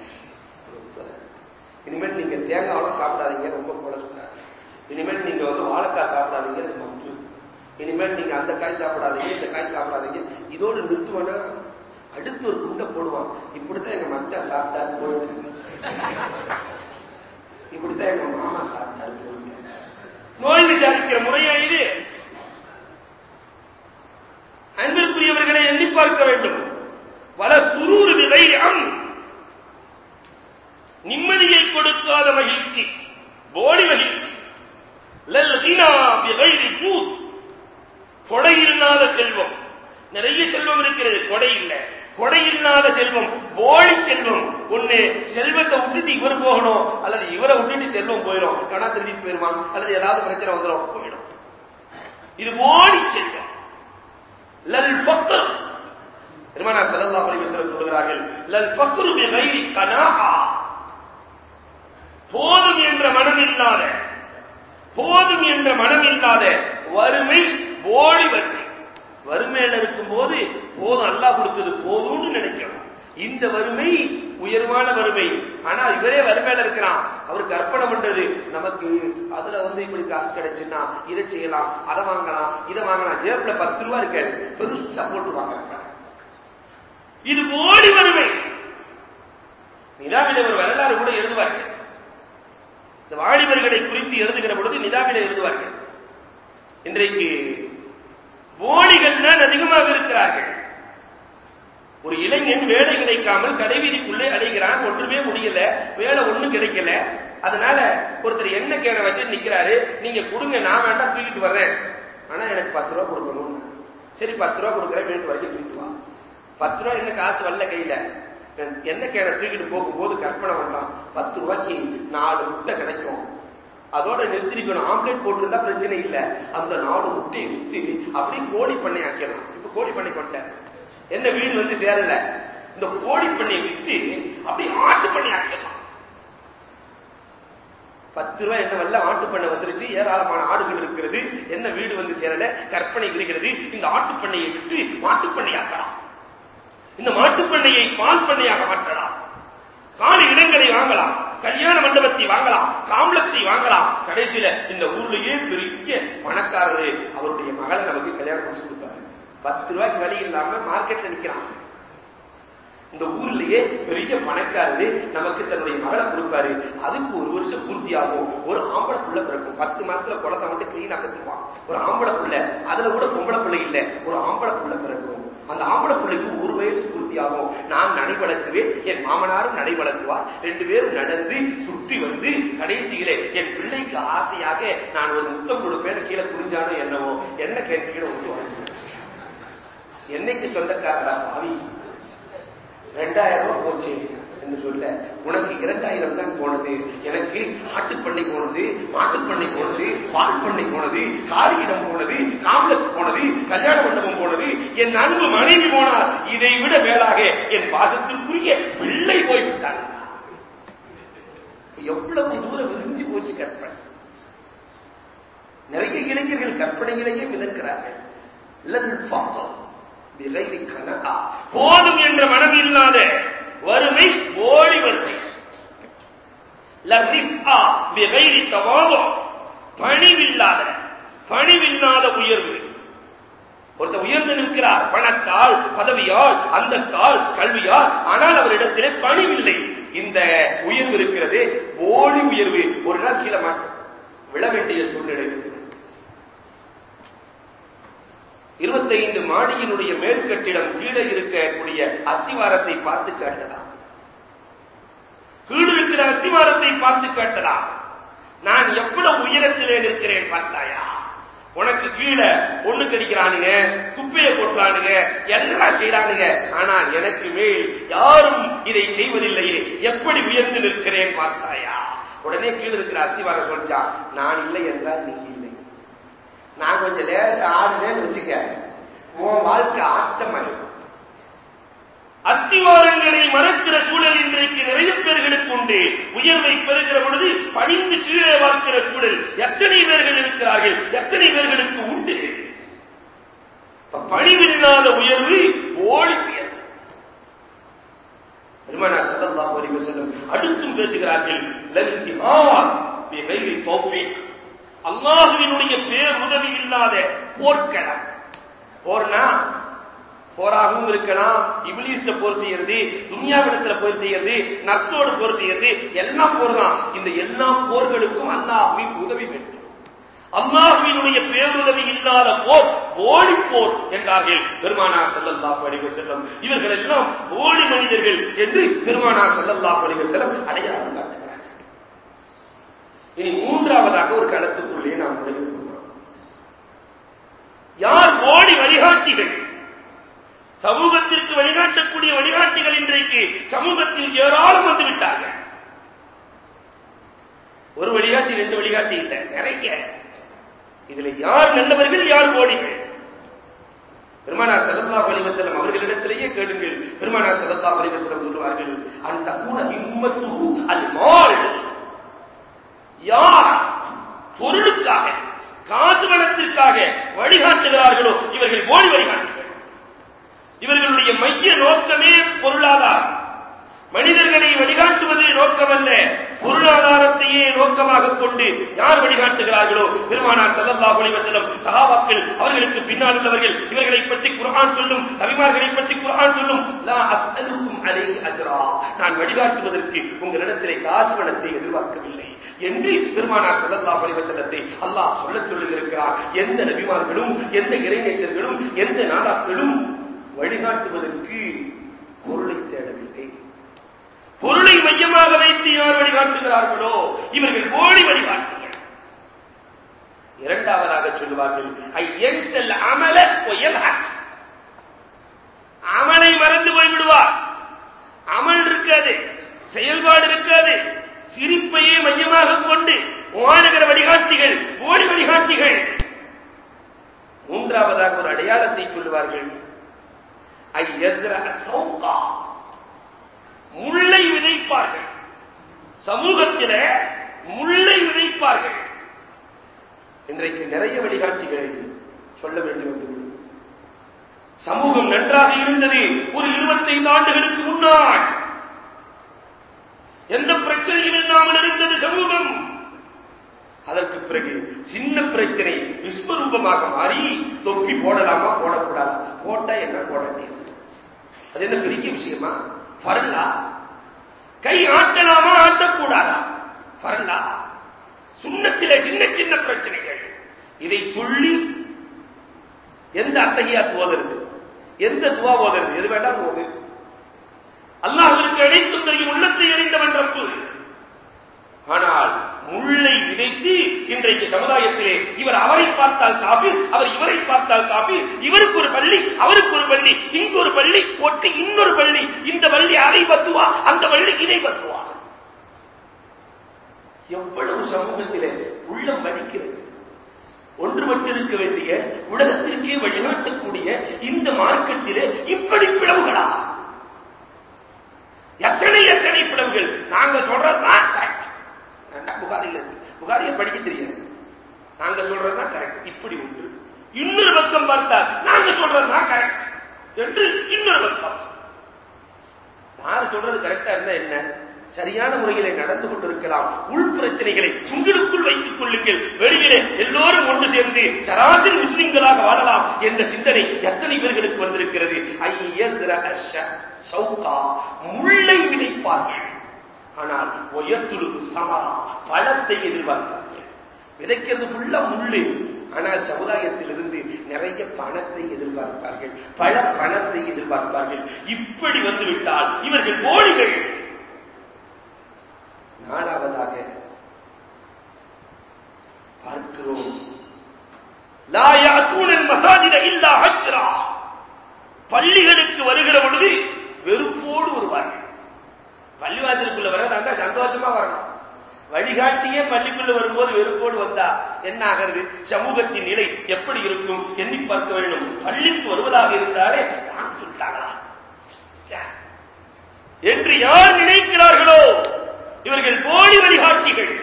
இனிமேல் நீங்க தேங்காவெல்லாம் சாப்பிடாதீங்க. ரொம்ப கொலஸ்ட்ரால் இனிமேல் நீங்க வந்து வாழைக்காய் சாப்பிடாதீங்க. அது மஞ்சு. இனிமேல் நீங்க அந்த காய் சாப்பிடாதீங்க இந்த காய் சாப்பிடாதீங்க. இதோடு நிறுத்துவனா? அடுத்து ஒரு குண்டை போடுவான். இப்படித்தான் எங்க மச்சா சாப்பிட்டாரு போயிட்டு இப்படித்தான் எங்க மாமா சாப்பிட்டாரு போயிட்டு நோய் விசாரிக்கிற முறையா இது? அன்பிற்குரியவர்களை எண்ணி பார்க்க வேண்டும். வல சுரூறு விதையம். நிம்மதியை கொடுக்காத மகிழ்ச்சி போலி மகிழ்ச்சி. கொடை இல்லாத செல்வம். நிறைய செல்வம் இருக்கிறது கொடை இல்லை. கொடை இல்லாத செல்வம் போலி செல்வம். ஒண்ணு செல்வத்தை விட்டுட்டு இவர் போகணும் அல்லது இவரை விட்டுட்டு செல்வம் போயிடும். கணா திரும்பி போயிருவான் அல்லது ஏதாவது பிரச்சனை வந்துடும் போயிடும். இது போலி செல்வம் லல் ஃபக்ர் பெருமானார் ஸல்லல்லாஹு அலைஹி வஸல்லம் சொல்கிறார்கள் லல் ஃபக்ரு கனாஆ போதும் என்ற மனம் இல்லாத போதும் என்ற மனம் இல்லாத வறுமை போடி வறுமை. வறுமையில இருக்கும்போது போதும் அல்லாஹ் கொடுத்தது போதும்னு நினைக்கணும் இந்த வறுமை உயர்வான வறுமை. ஆனா இவரே வறுமையில இருக்கிறான். அவர் கற்பனை பண்றது நமக்கு அதுல வந்து இப்படி காசு கிடைச்சுன்னா இதை செய்யலாம் அதை வாங்கலாம் இதை வாங்கலாம். ஜேப்ல பத்து ரூபா இருக்காரு பெருசு சப்போர்ட் வாங்க இது ஓடி வறுமை நிதாவில ஒரு வரலாறு கூட எழுதுவார்கள். இந்த வாலிபர்களை குறித்து எழுதுகிற பொழுது நிதாவில எழுதுவார்கள். இன்றைக்கு போலிகள் தான் அதிகமாக இருக்கிறார்கள். ஒரு இளைஞன் வேலை கிடைக்காமல் கடைவீதிக்குள்ளே அடைகிறான். ஒன்றுமே முடியல. வேலை ஒண்ணும் கிடைக்கல. அதனால ஒருத்தர் என்ன கேட வச்சு நிக்கிறாரு? நீங்க கொடுங்க நான் வேண்டாம் தூக்கிட்டு வர்றேன். ஆனா எனக்கு பத்து ரூபா கொடுக்கணும் சரி பத்து ரூபா கொடுக்குறேன். வீட்டு வரைக்கும் தூக்கிட்டு பத்து ரூபாய் என்ன காசு வரல கையில. என்ன கேட தூக்கிட்டு போகும்போது கற்பனை பண்ணலாம். பத்து ரூபாய்க்கு நாலு முட்டை கிடைக்கும். அதோட நிறுத்திருக்கணும். ஆம்லேட் போட்டிருந்தா பிரச்சனை இல்ல. அந்த நாலு முட்டையை வித்து அப்படியே கோழி பண்ணை ஆக்கணும் இப்ப கோழி பண்ணை கொண்ட என்ன வீடு வந்து சேரல. இந்த கோழி பண்ணையை வித்து அப்படியே ஆட்டு பண்ணை ஆக்கணும் பத்து ரூபாய் என்ன வரல ஆட்டு பண்ணை வந்துருச்சு. ஏராளமான ஆடுகள் இருக்கிறது. என்ன வீடு வந்து சேரல. கற்பனை இருக்கிறது. இந்த ஆட்டு பண்ணையை விட்டு மாட்டு பண்ணையாக்கலாம் இந்த மாட்டுப் பண்ணையை பால் பண்ணையாக மாற்றலாம். காலி இடங்களை வாங்கலாம். கல்யாண மண்டபத்தை வாங்கலாம். காம்ப்ளெக்ஸை வாங்கலாம். கடைசியில இந்த ஊர்லயே பெரிய பணக்காரரு அவருடைய மகளை நமக்கு கல்யாணம் முடிச்சு கொடுப்பாரு. பத்து ரூபாய்க்கு வழி இல்லாம மார்க்கெட்ல நிக்கிறாங்க இந்த ஊர்லயே பெரிய பணக்காரரு நமக்கு தன்னுடைய மகளை கொடுப்பாரு. அதுக்கு ஒரு வருஷம் பூர்த்தி ஆகும். ஒரு ஆம்பளை புள்ள பிறக்கும். பத்து மாசத்துல குளத்தை மட்டும் கிளீனா பெற்றுவான் ஒரு ஆம்பளை புள்ள அதுல கூட பொம்பளை பிள்ளை இல்ல. ஒரு ஆம்பளை புள்ள பிறக்கும். அந்த ஆம்பளை பிள்ளைக்கு ஒரு வயசு பூர்த்தி ஆகும் நான் நடை வளர்க்குவேன் என் மாமனாரும் நடை வளர்க்குவார். ரெண்டு பேரும் நடந்து சுற்றி வந்து கடைசியிலே என் பிள்ளைக்கு ஆசையாக நான் ஒரு முத்தம் கொடுப்பேன் கீழே புரிஞ்சானோ என்னவோ என்ன கீழே விட்டு என்னைக்கு சொந்தக்காரடா பாவி? ரெண்டாயிரம் ரூபாய் போச்சு. என்று சொல்ல உனக்கு இரண்டாயிரம் தான் போனது. எனக்கு ஆட்டுப்பண்ணை போனது மாட்டுப்பண்ணை போனது பால் பண்ணை போனது காரியிடம் போனது காம்ப்ளெக்ஸ் போனது கல்யாண மண்டபம் போனது. என் அன்பு மனைவி போனார். இதை விட மேலாக என் பாசத்திற்குரிய பிள்ளை போய்விட்டார் எவ்வளவு தூரம் விரிஞ்சு போச்சு கற்பனை. நிறைய இளைஞர்கள் கற்பனையிலேயே மிதக்கிறார்கள். போதும் என்ற மனம் இல்லாத வறுமை ஓடி வறுமை பணிவில்லாத பணிவில்லாத உயர்வு. ஒருத்தர் உயர்ந்து நிற்கிறார். பணத்தால் பதவியால் அந்தஸ்தால் கல்வியால் ஆனால் அவரிடத்திலே பணிவில்லை. இந்த உயர்வு இருக்கிறது ஓடி உயர்வு. ஒரு நாள் கீழே மாட்டோம் விழ வேண்டிய சூழ்நிலை இருபத்தைந்து மாடியினுடைய மேற்கட்டிடம் கீழே இருக்கக்கூடிய அஸ்திவாரத்தை பார்த்து கேட்டதா கீழே இருக்கிற அஸ்திவாரத்தை பார்த்து கேட்டதா நான் எவ்வளவு உயரத்திலே நிற்கிறேன் பார்த்தாயா? உனக்கு கீழே ஒண்ணு கடிக்கிறானுங்க குப்பையை கொட்டுறானுங்க எல்லாம் செய்யறானுங்க ஆனா எனக்கு மேல் யாரும் இதை செய்வதில்லையே எப்படி உயர்ந்து நிற்கிறேன் பார்த்தாயா? உடனே கீழே இருக்கிற அஸ்திவாரம் சொல்லிச்சா நான் இல்லை என்றால் நீ நான் கொஞ்சம் லேச ஆடுனேன்னு வச்சுக்க உன் வாழ்க்கை ஆட்டமாயிருக்கும் அஸ்திவாரங்களை மறக்கிற சூழல் இன்றைக்கு நிறைய பேர்களுக்கு உண்டு. உயர்வை பெறுகிற பொழுது பணிந்து கீழே பார்க்கிற சூழல் எத்தனை பேர்கள் இருக்கிறார்கள்? எத்தனை பேர்களுக்கு உண்டு? பணிவில்லாத உயர்வு ஓடி உயர்வு பெருமானார் சல்லல்லாஹு அலைஹி வஸல்லம் அடுத்தும் பேசுகிறார்கள் லல்ஜி ஆர் பி கைரி தௌஃபீக். அல்லாஹுவினுடைய பேர் உதவி இல்லாத போர்க்களம் போர்னா போராகவும் இருக்கலாம் இபிலிஸ்ட போர் செய்யறது துன்யாவிடத்துல போர் செய்யறது நர்த்தோடு போர் செய்யறது எல்லாம் போர் தான் இந்த எல்லா போர்களுக்கும் அல்லாஹுவின் உதவி வேண்டும். அல்லாஹுவினுடைய பேருதவி இல்லாத போர் ஓடி போர் என்றார்கள் பெருமானார் செல்லல்லா படிக செல்லம் இவர்கள் எல்லாம் ஓடி மனிதர்கள் என்று பெருமானார் செல்லல்லா படிக செல்லம் அடையாளம் இனி மூன்றாவதாக ஒரு களத்துக்குள்ளே நாம் நுழைகிறோம் யார் ஓடி வழிகாட்டிகள்? சமூகத்திற்கு வழிகாட்டக்கூடிய வழிகாட்டிகள் இன்றைக்கு சமூகத்தில் ஏராளம் வந்துவிட்டார்கள் ஒரு வழிகாட்டி ரெண்டு வழிகாட்டி இல்லை நிறைய. இதுல யார் நல்லவர்கள் யார் மோடிகள்? பெருமானார் செல்லல்லா அலிவசலம் அவர்களிடத்திலேயே கேளுங்கள். பெருமானார் செல்லல்லா அலிவசலம் சொல்லுவார்கள் அந்த கூட இம்மத்து அது மால் யார் பொருளுக்காக காசு வளத்திற்காக வழிகாட்டுகிறார்களோ இவர்கள் ஓடி வழிகாட்டுகிறார்கள். இவர்களுடைய மைய நோக்கமே பொருளாதாரம். மனிதர்களை வழிகாட்டுவது நோக்கமல்ல பொருளாதாரத்தையே நோக்கமாக கொண்டு யார் வழிகாட்டுகிறார்களோ பெருமானார் சல்லல்லாஹு அலைஹி வஸல்லம் சஹாபாக்கள் அவர்களுக்கு பின்னால் உள்ளவர்கள் இவர்களை பற்றி குர்ஆன் சொல்லும் நபிமார்களை பற்றி குர்ஆன் சொல்லும் லா அஸ்அலுக்கும் அலைஹி அஜ்ரா. நான் வழிகாட்டுவதற்கு உங்களிடத்திலே காசு பணத்தை எதிர்பார்க்கவில்லை. என்று பெருமானார் செல்லல்லா பரிவசனத்தை அல்லாஹ் சொல்லச் சொல்லியிருக்கிறார். எந்த நபிமார்களும் எந்த இறைநேசர்களும் எந்த நாடாக்களும் வழிகாட்டுவதற்கு பொருளை தேடவில்லை. பொருளை மையமாக வைத்து யார் வழிகாட்டுகிறார்களோ இவர்கள் ஓடி வழிகாட்டுங்கள் இரண்டாவதாக சொல்லுவார்கள் ஐயன்சல் அமல அமலை மறந்து போய்விடுவார். அமல் இருக்காது செயல்பாடு இருக்காது. சிரிப்பையே மையமாக கொண்டு வாழுகிற வழிகாட்டிகள் ஓடி வழிகாட்டிகள். மூன்றாவதாக ஒரு அடையாளத்தை சொல்லுவார்கள். சௌகா. முல்லை விதைப்பார்கள். சமூகத்தில முல்லை விதைப்பார்கள். இன்றைக்கு நிறைய வழிகாட்டிகளை சொல்ல வேண்டி வந்துள்ளது. சமூகம் நன்றாக இருந்தது ஒரு இருபத்தைந்து ஆண்டுகளுக்கு முன்னால். எந்த பிரச்சனையும் இல்லாமல் இருந்தது சமூகம். அதற்கு பிறகு சின்ன பிரச்சனை விஸ்வரூபமாக மாறி தொப்பி போடலாமா போடக்கூடாதா? போட்டா என்ன போட வேண்டியது அது என்ன பெரிய விஷயமா? பரலா கை ஆட்டலாமா ஆட்டக்கூடாதா? பரலா சுண்ணத்தில சின்ன சின்ன பிரச்சனைகள். இதை சொல்லி எந்த அத்தகையா துவதற்கு எந்த துவா ஓதறது எது வேண்டாம் போகுது அல்லாஹிற்கு அனைத்தும் தெரியும் உள்ளத்தை அறிந்தவன் ரப்பு. ஆனால் முள்ளை விதைத்து இன்றைக்கு சமுதாயத்திலே இவர் அவரை பார்த்தால் காபீர் அவர் இவரை பார்த்தால் காபீர் இவருக்கு ஒரு பள்ளி அவருக்கு ஒரு பள்ளி இங்கு ஒரு பள்ளி ஒட்டி இன்னொரு பள்ளி இந்த பள்ளி அதை பத்துவா அந்த பள்ளி இதை பத்துவா? எவ்வளவு சமூகத்திலே உள்ளம் வலிக்கிறது. ஒன்றுபட்டிருக்க வேண்டிய உலகத்திற்கே வழிகாட்டக்கூடிய இந்த மார்க்கத்திலே இப்படி பிளவுகளா? எத்தனை எத்தனை பிளவுகள் நாங்க சொல்றதுதான் கரெக்ட் புகாரில் இருக்கு புகாரியை படிக்க தெரியாது? நாங்க சொல்றதுதான் கரெக்ட் இப்படி உண்டு. இன்னொரு பக்கம் பார்த்தால் நாங்க சொல்றதுதான் கரெக்ட் என்று இன்னொரு பக்கம். யாரு சொல்றது கரெக்டா இருந்தா என்ன? சரியான முறையிலே நடந்து கொண்டிருக்கலாம். உள் பிரச்சனைகளை உங்களுக்குள் வைத்துக் கொள்ளுங்கள். வெளியிலே எல்லோரும் ஒன்று சேர்ந்து சராசரி முஸ்லிம்களாக வாழலாம் என்ற சிந்தனை எத்தனை பேர்களுக்கு வந்திருக்கிறது? சௌகா முள்ளை விதைப்பார்கள். ஆனால் ஒயத்துரு சமரா பழத்தை எதிர்பார்ப்பார்கள். விதைக்கிறது உள்ள முள்ளு. ஆனால் சமுதாயத்திலிருந்து நிறைய பணத்தை எதிர்பார்ப்பார்கள். பல பணத்தை எதிர்பார்ப்பார்கள். இப்படி வந்துவிட்டால் இவர்கள் போலிகள். நாலாவதாக பார்க்கிறோம். லா இல்லா ஹஜ்ரா பள்ளிகளுக்கு வருகிற பொழுது வெறுப்போடு வருவார்கள். பள்ளிவாசலுக்குள்ள வரதா சந்தோஷமா வரணும். வழிகாட்டியே பள்ளிக்குள்ள வரும்போது வெறுப்போடு வந்தா என்ன ஆகிறது? சமூகத்தின் நிலை எப்படி இருக்கும்? எண்ணி பார்க்க வேண்டும். பள்ளிக்கு வருவதாக இருந்தாலே நான் சொல்லிட்டாங்களா என்று யார் நினைக்கிறார்களோ? இவர்கள் போலி வழிகாட்டிகள்.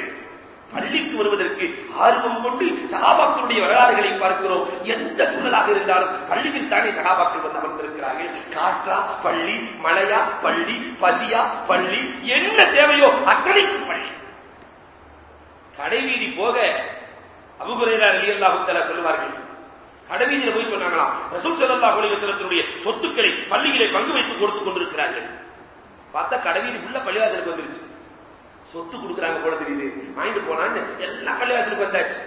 பள்ளிக்கு வருவதற்கு ஆர்வம் கொண்டு சகாபாக்களுடைய வரலாறுகளை பார்க்கிறோம். எந்த சூழலாக இருந்தாலும் பள்ளியில் தானே சகாபாக்கள் வந்து அமர்ந்திருக்கிறார்கள். காற்றா பள்ளி மழையா பள்ளி பசியா பள்ளி என்ன தேவையோ அத்தனைக்கும் பள்ளி. கடைவீதி போக அபுகுரையில அலியல்லாஹு சொல்லுவார்கள். கடைவீதியில் போய் சொன்னாங்களாம் ரசூல் ஸல்லல்லாஹு அலைஹி சொத்துக்களை பள்ளியிலே பங்கு வைத்து கொடுத்துக் கொண்டிருக்கிறார்கள். பார்த்தா கடைவீதி உள்ள பள்ளிவாசலுக்கு வந்துருச்சு. சொத்து கொடுக்குறாங்க போல தெரியுது. வாங்கிட்டு போனான்னு எல்லாம் பள்ளிவாசலுக்கு வந்தாச்சு.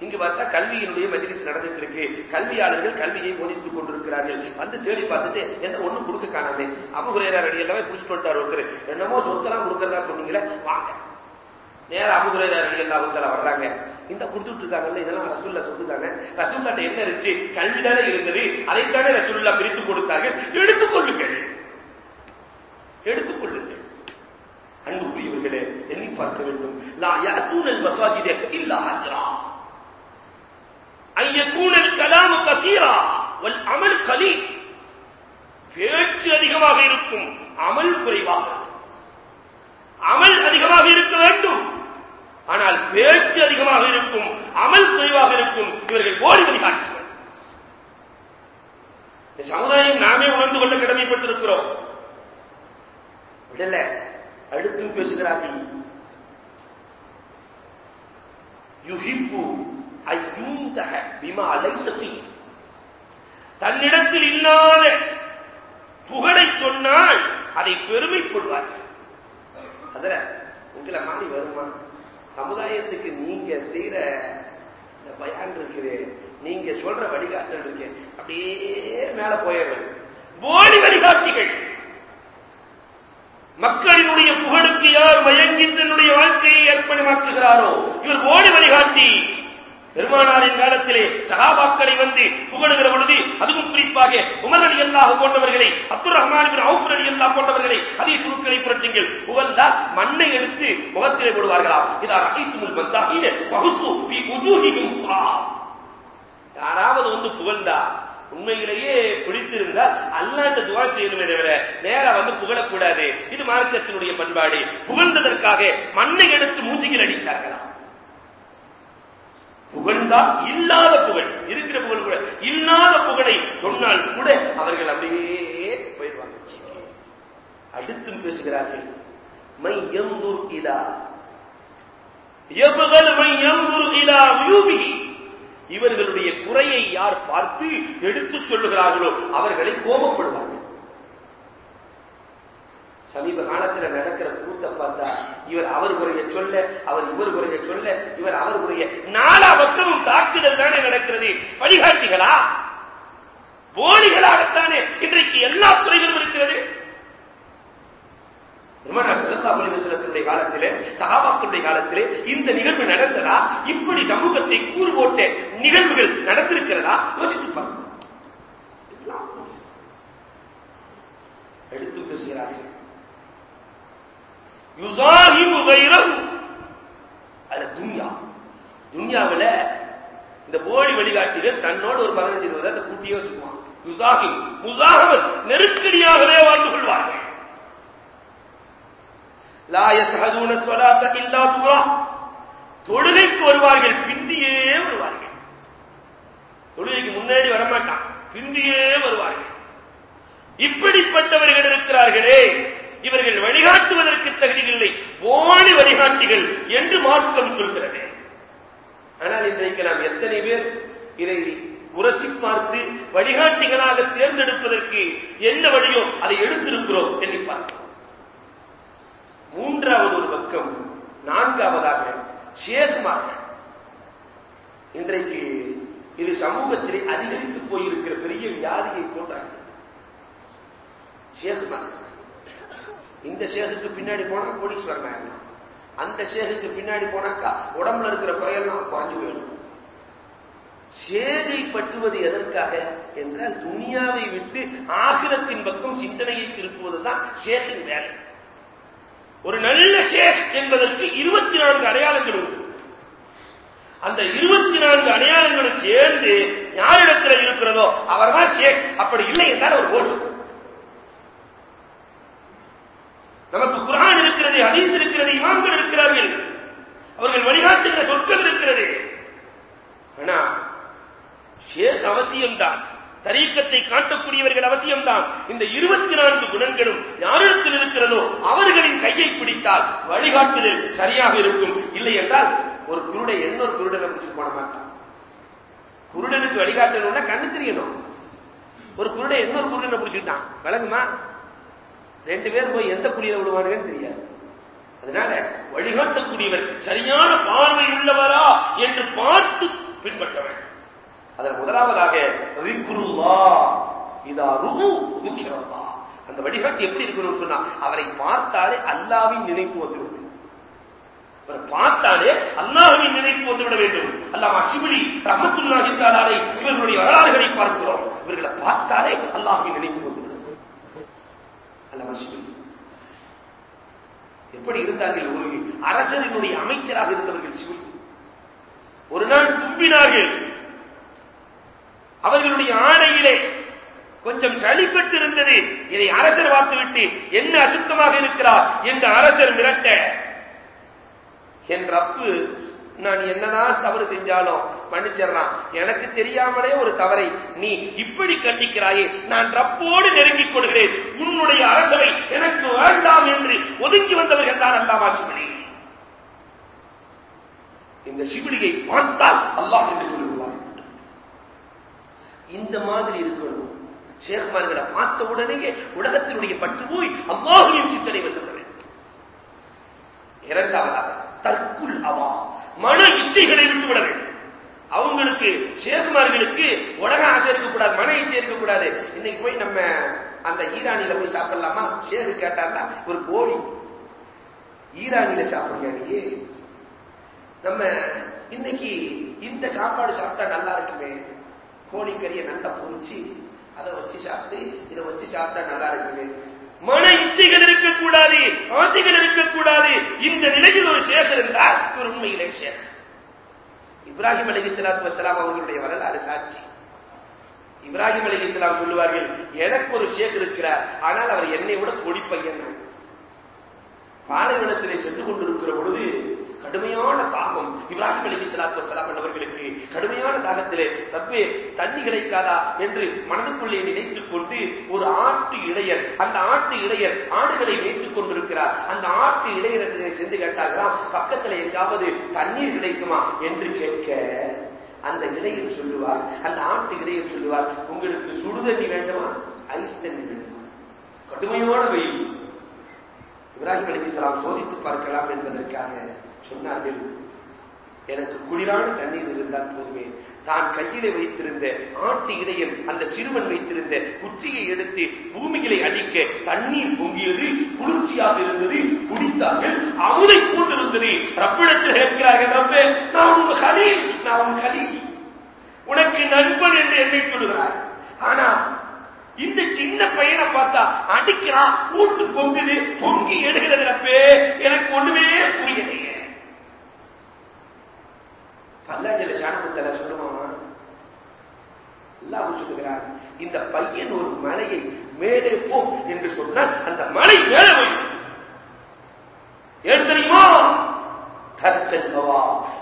இங்கு பார்த்தா கல்வியினுடைய மஜிலிஸ் நடந்துட்டு இருக்கு. கல்வியாளர்கள் கல்வியை போதித்துக் கொண்டிருக்கிறார்கள். வந்து தேடி பார்த்துட்டு என்ன ஒண்ணும் கொடுக்க காணாமே. அபுகுரேரா அடி எல்லாமே புடிச்சிட்டு வந்தார் ஒருத்தர். என்னமோ சொத்தெல்லாம் கொடுக்கறதா சொன்னீங்களே வாங்க. நேர அபுகுரேரா அடி எல்லாம் வர்றாங்க. இந்த கொடுத்துட்டு இருக்காங்கல்ல இதெல்லாம் ரசூல்லா சொத்து தானே? ரசூல்லாட்ட என்ன இருந்துச்சு? கல்விதானே இருந்தது. அதைத்தானே ரசூல்லா பிரித்து கொடுத்தார்கள். எடுத்துக் கொள்ளுங்கள். எடுத்துக் அன்புக்குரியவர்களே எண்ணி பார்க்க வேண்டும். லா யாத்தூனல் மசாஜித இல்லா அஜ்ரா ஐ கலாமு கசீரா வல் அமல் கலி பேச்சு அதிகமாக இருக்கும் அமல் குறைவாக அமல் அதிகமாக இருக்க வேண்டும். ஆனால் பேச்சு அதிகமாக இருக்கும் அமல் குறைவாக இருக்கும் இவர்கள் ஓடி வழிகாட்டுகள் சமுதாயம் நாமே உணர்ந்து கொள்ள கடமைப்பட்டிருக்கிறோம். விடல அடுத்தும் பேசுகிறார்கள். யுஹிப்பு ஐயுந்தக பிமா அலைசபி தன்னிடத்தில் இல்லாத புகழை சொன்னால் அதை பெருமைப்படுவார்கள் அதுல உங்களை மாறி வருமா? சமுதாயத்துக்கு நீங்க செய்யற இந்த பயான் இருக்குது நீங்க சொல்ற வழிகாட்டல் இருக்கு. அப்படியே மேல போயிடுறது. போலி வழிகாட்டிகள். மக்கள் மக்களினுடைய புகழுக்கு யார் மயங்கி தன்னுடைய வாழ்க்கையை ஏற்படமாக்குகிறாரோ? இவர் ஓடி வழிகாட்டி. பெருமானாரின் காலத்திலே சகாபாக்களை வந்து புகழுகிற பொழுது அதுவும் குறிப்பாக உமர் அலி அல்லாஹ் போன்றவர்களை அப்துல் ரஹ்மான் அவுஃப் அலி அல்லாஹ் போன்றவர்களை அதே சுருக்களை புரட்டுங்கள். புகழ்ந்தால் மண்ணை எடுத்து முகத்திலே போடுவார்களாம். இதா ரஹீத்துமுல் பந்தாஹீன ஃபஹுத்து பகுத்து யாராவது வந்து புகழ்ந்தா உண்மையிலேயே பிடித்திருந்தா அல்லாண்ட துவா செய்யணுமே தவிர நேரா வந்து புகழக்கூடாது. இது மார்க்கத்தினுடைய பண்பாடு. புகழ்ந்ததற்காக மண்ணை எடுத்து மூஞ்சிகள் அடித்தார்களாம் புகழ்ந்தா இல்லாத புகழ். இருக்கிற புகழ் கூட இல்லாத புகழை சொன்னால் கூட அவர்கள் அப்படியே போயிடுவாங்க. அடுத்தும் பேசுகிறார்கள். My எந்தூர் Ila. எபுகள் மை எந்தூர் இலா இவர்களுடைய குறையை யார் பார்த்து எடுத்துச் சொல்லுகிறார்களோ அவர்களை கோபப்படுவார்கள். சமீப காலத்துல நடக்கிற கூத்த பார்த்தா இவர் அவர் குறைய சொல்ல அவர் இவர் குறைய சொல்ல இவர் அவர் குறைய நாலா பக்கமும் தாக்குதல் தானே நடக்கிறது. வழிகாட்டிகளா? போலிகளாகத்தானே இன்றைக்கு எல்லா துறைகளும் இருக்கிறது? பெருமானார் காலத்திலே சகாபாக்களுடைய காலத்திலே இந்த நிகழ்வு நடந்ததா? இப்படி சமூகத்தை கூறு போட்ட நிகழ்வுகள் நடந்திருக்கிறதா? யோசித்து பாருங்க. எடுத்து பேசுகிறார்கள். யுசாஹிபு அல்ல துன்யா. துன்யாவில் இந்த போலி வழிகாட்டிகள் தன்னோடு ஒரு பதினஞ்சு இருபது அந்த கூட்டியே வச்சுக்குவான் யுசாஹிம் முசாஹமத் நெருக்கடியாகவே வாழ்ந்து கொள்வார்கள். லா யஸ்ஹதுன ஸலாத்த இல்லா துரா தொழுகைக்கு வருவார்கள் பிந்தியே வருவார்கள். தொழுகைக்கு முன்னாடி வரமாட்டான் பிந்தியே வருவார்கள். இப்படிப்பட்டவர்கள் இருக்கிறார்களே இவர்கள் வழிகாட்டுவதற்கு தகுதியில்லை போலி வழிகாட்டிகள் என்று மார்க்கம் சொல்கிறது. ஆனால் இன்றைக்கு நாம் எத்தனை பேர் இதை உரசி பார்த்து வழிகாட்டிகளாக தேர்ந்தெடுப்பதற்கு என்ன வழியோ அதை எடுத்திருக்கிறோம் எண்ணி பார்க்கிறோம். மூன்றாவது ஒரு பக்கம் நான்காவதாக ஷேகுமார்கள் இன்றைக்கு இது சமூகத்திலே அதிகரித்து போயிருக்கிற பெரிய வியாதியை போட்டார்கள் ஷேகுமார் இந்த சேஷத்துக்கு பின்னாடி போனா கோடீஸ்வரன் ஆகலாம் அந்த ஷேகுக்கு பின்னாடி போனாக்கா உடம்புல இருக்கிற குறையெல்லாம் குறைஞ்சு போயிடும். ஷேகை பற்றுவது எதற்காக என்றால் துனியாவை விட்டு ஆகிரத்தின் பக்கம் சிந்தனையை திருப்புவதுதான் சேகின் வேலை. ஒரு நல்ல ஷேக் என்பதற்கு இருபத்தி நான்கு அடையாளங்கள் உண்டு. அந்த இருபத்தி நான்கு அடையாளங்களும் சேர்ந்து யாரிடத்தில் இருக்கிறதோ அவர்தான் ஷேக் அப்படி இல்லை என்றால் ஒரு ஓடு நமக்கு குரான் இருக்கிறது ஹதீஸ் இருக்கிறது இமாம்கள் இருக்கிறார்கள். அவர்கள் வழிகாட்டுகிற சொற்கள் இருக்கிறது. ஆனா ஷேக் அவசியம்தான். தரீக்கத்தை காட்டக்கூடியவர்கள் அவசியம்தான். இந்த இருபத்தி நான்கு குணங்களும் யாரிடத்தில் இருக்கிறதோ அவர்களின் கையை பிடித்தால் வழிகாட்டுதல் சரியாக இருக்கும். இல்லை என்றால் ஒரு குருடை இன்னொரு குருடனை பிடிச்சிட்டு போன மாட்டான் குருடனுக்கு வழிகாட்டணும்னா கண்ணு தெரியணும். ஒரு குருடை இன்னொரு குருடனை பிடிச்சிட்டான் விளங்குமா? ரெண்டு பேரும் போய் எந்த குழியில விடுவானுங்கன்னு தெரியாது. அதனால வழிகாட்டக்கூடியவர் சரியான பார்வை உள்ளவரா என்று பார்த்து பின்பற்ற அதில் முதலாவதாக ரிக்குருல்லா இதா ருகு அந்த வழிகாட்டி எப்படி இருக்கணும்னு சொன்னா அவரை பார்த்தாலே அல்லாவின் நினைப்பு வந்துவிடும். அவரை பார்த்தாலே அல்லாஹுவின் நினைப்பு வந்துவிட வேண்டும். அல்லாஹ் அஷிபிடி ரஹமத்துல்லாஹி இருந்தாலே இவர்களுடைய வரலாறுகளை பார்க்கிறோம். இவர்களை பார்த்தாலே அல்லாஹுவின் நினைப்பு வந்துவிடும். அல்லாஹ் அஷிபிடி எப்படி இருந்தார்கள் ஒரு அரசரினுடைய அமைச்சராக இருந்தவர்கள் சிவில் ஒரு நாள் தும்பினார்கள். அவர்களுடைய ஆணையிலே கொஞ்சம் சளிப்பட்டு இருந்தது. இதை அரசர் பார்த்துவிட்டு என்ன அசுத்தமாக இருக்கிறார் என்று அரசர் மிரட்ட. என் ரப்பு நான் என்னதான் தவறு செஞ்சாலும் மன்னிச்சிடறான். எனக்கு தெரியாமலே ஒரு தவறை நீ இப்படி கண்டிக்கிறாயே. நான் ரப்போடு நெருங்கிக் கொள்கிறேன். உன்னுடைய அரசவை எனக்கு வேண்டாம் என்று ஒதுக்கி வந்தவர்கள் தான் அல்லாமா சிபிலி இந்த சிபிலியை பார்த்தால் அல்லாஹ் என்று சொல்லுவார். இந்த மாதிரி இருக்கணும். ஷேக்மார்களை பார்த்த உடனேயே உலகத்தினுடைய பட்டு போய் அல்லாஹுவின் சிந்தனை வந்துவிட வேண்டும் இரண்டாவதாக தற்குள் அவா. மன இச்சைகளை விட்டுவிட வேண்டும். அவங்களுக்கு ஷேகுமார்களுக்கு உலக ஆசை இருக்கக்கூடாது மன இச்சை இருக்கக்கூடாது. இன்னைக்கு போய் நம்ம அந்த ஈரானில போய் சாப்பிடலாமா? ஷேகு கேட்டார்னா ஒரு கோழி. ஈரானில சாப்பிடுங்க நீ நம்ம இன்னைக்கு இந்த சாப்பாடு சாப்பிட்டா நல்லா இருக்குமே? கோழிக்கறியை நல்லா பொறிச்சு அதை வச்சு சாப்பிட்டு இதை வச்சு சாப்பிட்டா நல்லா இருக்குமே. மன இச்சைகள் இருக்கக்கூடாது ஆசைகள் இருக்கக்கூடாது. இந்த நிலையில் ஒரு சேகர் என்றால் ஒரு உண்மையிலே சேகர். இப்ராஹிம் அலி இஸ்லாத்து வசலாம் அவர்களுடைய வரலாறு சாட்சி. இப்ராஹிம் அலி இஸ்லாம் சொல்லுவார்கள் எனக்கு ஒரு ஷேக் இருக்கிறார் ஆனால் அவர் என்னை விட பொடி பையன் பாலைவனத்திலே சென்று கொண்டிருக்கிற பொழுது கடுமையான தாகம். இப்ராஹிம் அலி சலாத்து வசலாம் என்பவர்களுக்கு கடுமையான தாகத்திலே ரப்பே தண்ணி கிடைக்காதா? என்று மனதுக்குள்ளே நினைத்துக் கொண்டு ஒரு ஆட்டு இடையர் அந்த ஆட்டு இடையர் ஆடுகளை மேய்த்துக் கொண்டிருக்கிறார். அந்த ஆட்டு இடையர் சென்று கேட்டார்களாம் பக்கத்தில் எங்காவது தண்ணீர் கிடைக்குமா? என்று கேட்க அந்த இடையர் சொல்லுவார் அந்த ஆட்டு இடையர் சொல்லுவார் உங்களுக்கு சுடுதண்ணி வேண்டுமா? ஐஸ் தண்ணி வேண்டுமா? கடுமையான வெயில். இப்ராஹிம் அலிஸ்லாம் சோதித்து பார்க்கலாம் என்பதற்காக சொன்னார்கள். எனக்கு குளிரான தண்ணீர் இருந்தால் போதுமே. தான் கையிலே வைத்திருந்த ஆட்டு இடையில் அந்த சிறுவன் வைத்திருந்த குச்சியை எடுத்து பூமிகளை அடிக்க தண்ணீர் பொங்கியது குளிர்ச்சியாக இருந்தது குடித்தார்கள் அமுதை போன்றிருந்தது ரப்பிடத்தில் கேட்கிறார்கள் ரப்பே நான் உன் கலீல் நான் உன் கலீல் உனக்கு நண்பன் என்று என்னை சொல்லுகிறார் ஆனா இந்த சின்ன பையனை பார்த்தா அடிக்கிறான் ஊட்டு பொங்குது பொங்கி எடுகிறது ரப்பே. எனக்கு ஒண்ணுமே புரியலை. புரியலையே பல்லாஜல சாணமுத்தல சொல்லுவாமா அல்லாஹ் சொல்லுகிறார் இந்த பையன் ஒரு மலையை மேலே போ என்று சொன்னால் அந்த மலை மேலே போய் ஏன் தெரியுமா? தற்கல்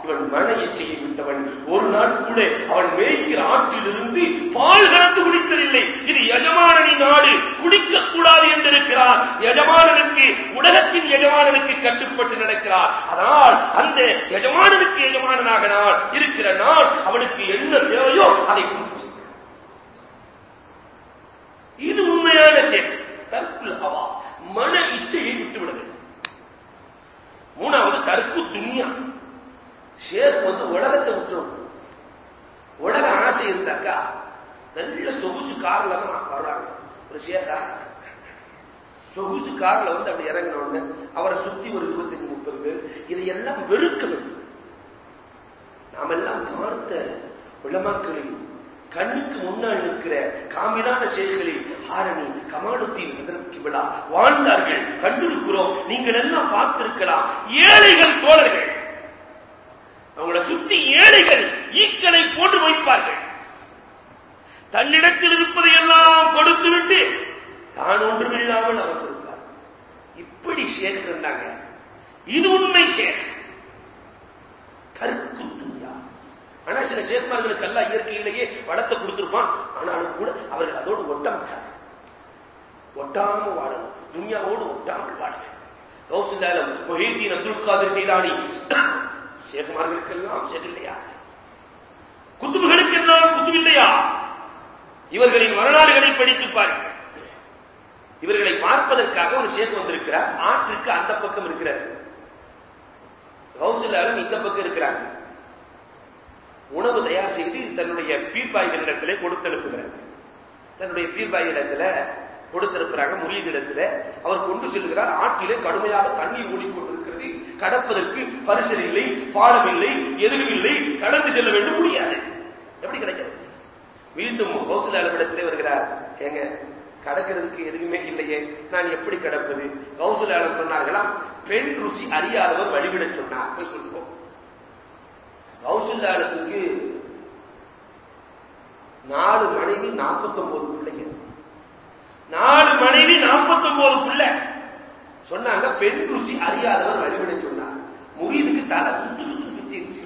இவன் மன செய்ய விட்டவன். ஒரு நாள் கூட அவன் மேய்க்கிற ஆற்றிலிருந்து பால் கலந்து குடித்ததில்லை. இது எஜமானனின் நாடு. குடிக்க கூடாது என்று இருக்கிறார் எஜமானனுக்கு உலகத்தின் எஜமானனுக்கு கட்டுப்பட்டு நடக்கிறார். அதனால் அந்த எஜமானனுக்கு எஜமானனாக நான் இருக்கிற நான் அவனுக்கு என்ன தேவையோ அதை இது உண்மையான செயல் தற்குல் அவா மன இச்சையை விட்டுவிட வேண்டும் மூணாவது தற்கு துணியா ஷேக் வந்து உலகத்தை விட்டுரும் உலக ஆசை இருந்தாக்கா நல்ல சொகுசு கார்ல தான் வர்றாங்க ஒரு சொகுசு கார்ல வந்து அப்படி இறங்கின உடனே அவரை சுத்தி ஒரு இருபத்தஞ்சு முப்பது பேர் இதையெல்லாம் வெறுக்க நாம எல்லாம் பார்த்த உலமாக்களில் கண்ணுக்கு முன்னால் நிற்கிற காமிலான செயல்களில் ஆரணி கமாலுத்தீன் விழா வாழ்ந்தார்கள். கண்டிருக்கிறோம் நீங்கள் எல்லாம் பார்த்திருக்கலாம் ஏழைகள் தோழர்கள். அவங்கள சுத்தி ஏழைகள் ஈக்களை போட்டு வைப்பார்கள். தன்னிடத்தில் இருப்பதை எல்லாம் கொடுத்துவிட்டு தான் ஒன்றுமில்லாமல் அமர்ந்திருப்பார். இப்படி ஷேக் இருந்தாங்க. இது உண்மை ஷேக் கருக்கு துணியா ஆனா சில ஷேக்மார்களுக்கு எல்லாம் இயற்கையிலேயே வளத்தை கொடுத்திருப்பான். ஆனாலும் கூட அவர்கள் அதோடு ஒட்ட மாட்டார் ஒட்டாம வாழணும். துன்யாவோடு ஒட்டாமல் வாழ வேண்டும். கௌசல்யாலம் மொஹீதீன் அப்துல் காதிர் ஜீலானி ஷேகுமார்களுக்கெல்லாம் ஷேக் இல்லையா? குத்துபுகளுக்கெல்லாம் குத்துவில்லையா இவர்களின் வரலாறுகளை படித்து பாருங்கள் இவர்களை பார்ப்பதற்காக ஒரு ஷேக் வந்திருக்கிறார். ஆற்றுக்கு அந்த பக்கம் இருக்கிறார். கௌசல்யாலும் இந்த பக்கம் இருக்கிறாங்க உணவு தயார் செய்து தன்னுடைய பீர்பாய்களிடத்திலே கொடுத்தனுப்புகிறார் தன்னுடைய பீர்பாயிடத்துல கொடுத்திருக்கிறாங்க முறியதிடத்துல அவர் கொண்டு செல்கிறார். ஆற்றிலே கடுமையாக தண்ணீர் ஓடிக்கொண்டிருக்கிறது. கடப்பதற்கு பரிசல் இல்லை பாலம் இல்லை எதிரும் இல்லை கடந்து செல்ல வேண்டும். முடியாது. எப்படி கிடைக்கிறது? மீண்டும் கௌசலாளமிடத்திலே வருகிறார். ஏங்க கடக்கிறதுக்கு எதுவுமே இல்லையே. நான் எப்படி கடப்பது? கௌசலாளம் சொன்னார்களாம் பெண் ருசி அறியாதவர் வழிவிட சொன்னார். போய் சொல்லுவோம். கௌசல்யாளத்துக்கு நாலு மனைவி நாற்பத்தி ஒன்பது பிள்ளைங்க. நாலு மனைவி நாற்பத்தி ஒன்பது பிள்ளை. சொன்னாங்க பெண் ருசி அறியாதவர் வழிவிட சொன்னார். முறியதுக்கு தலை சுத்து சுத்து சுத்திருச்சு.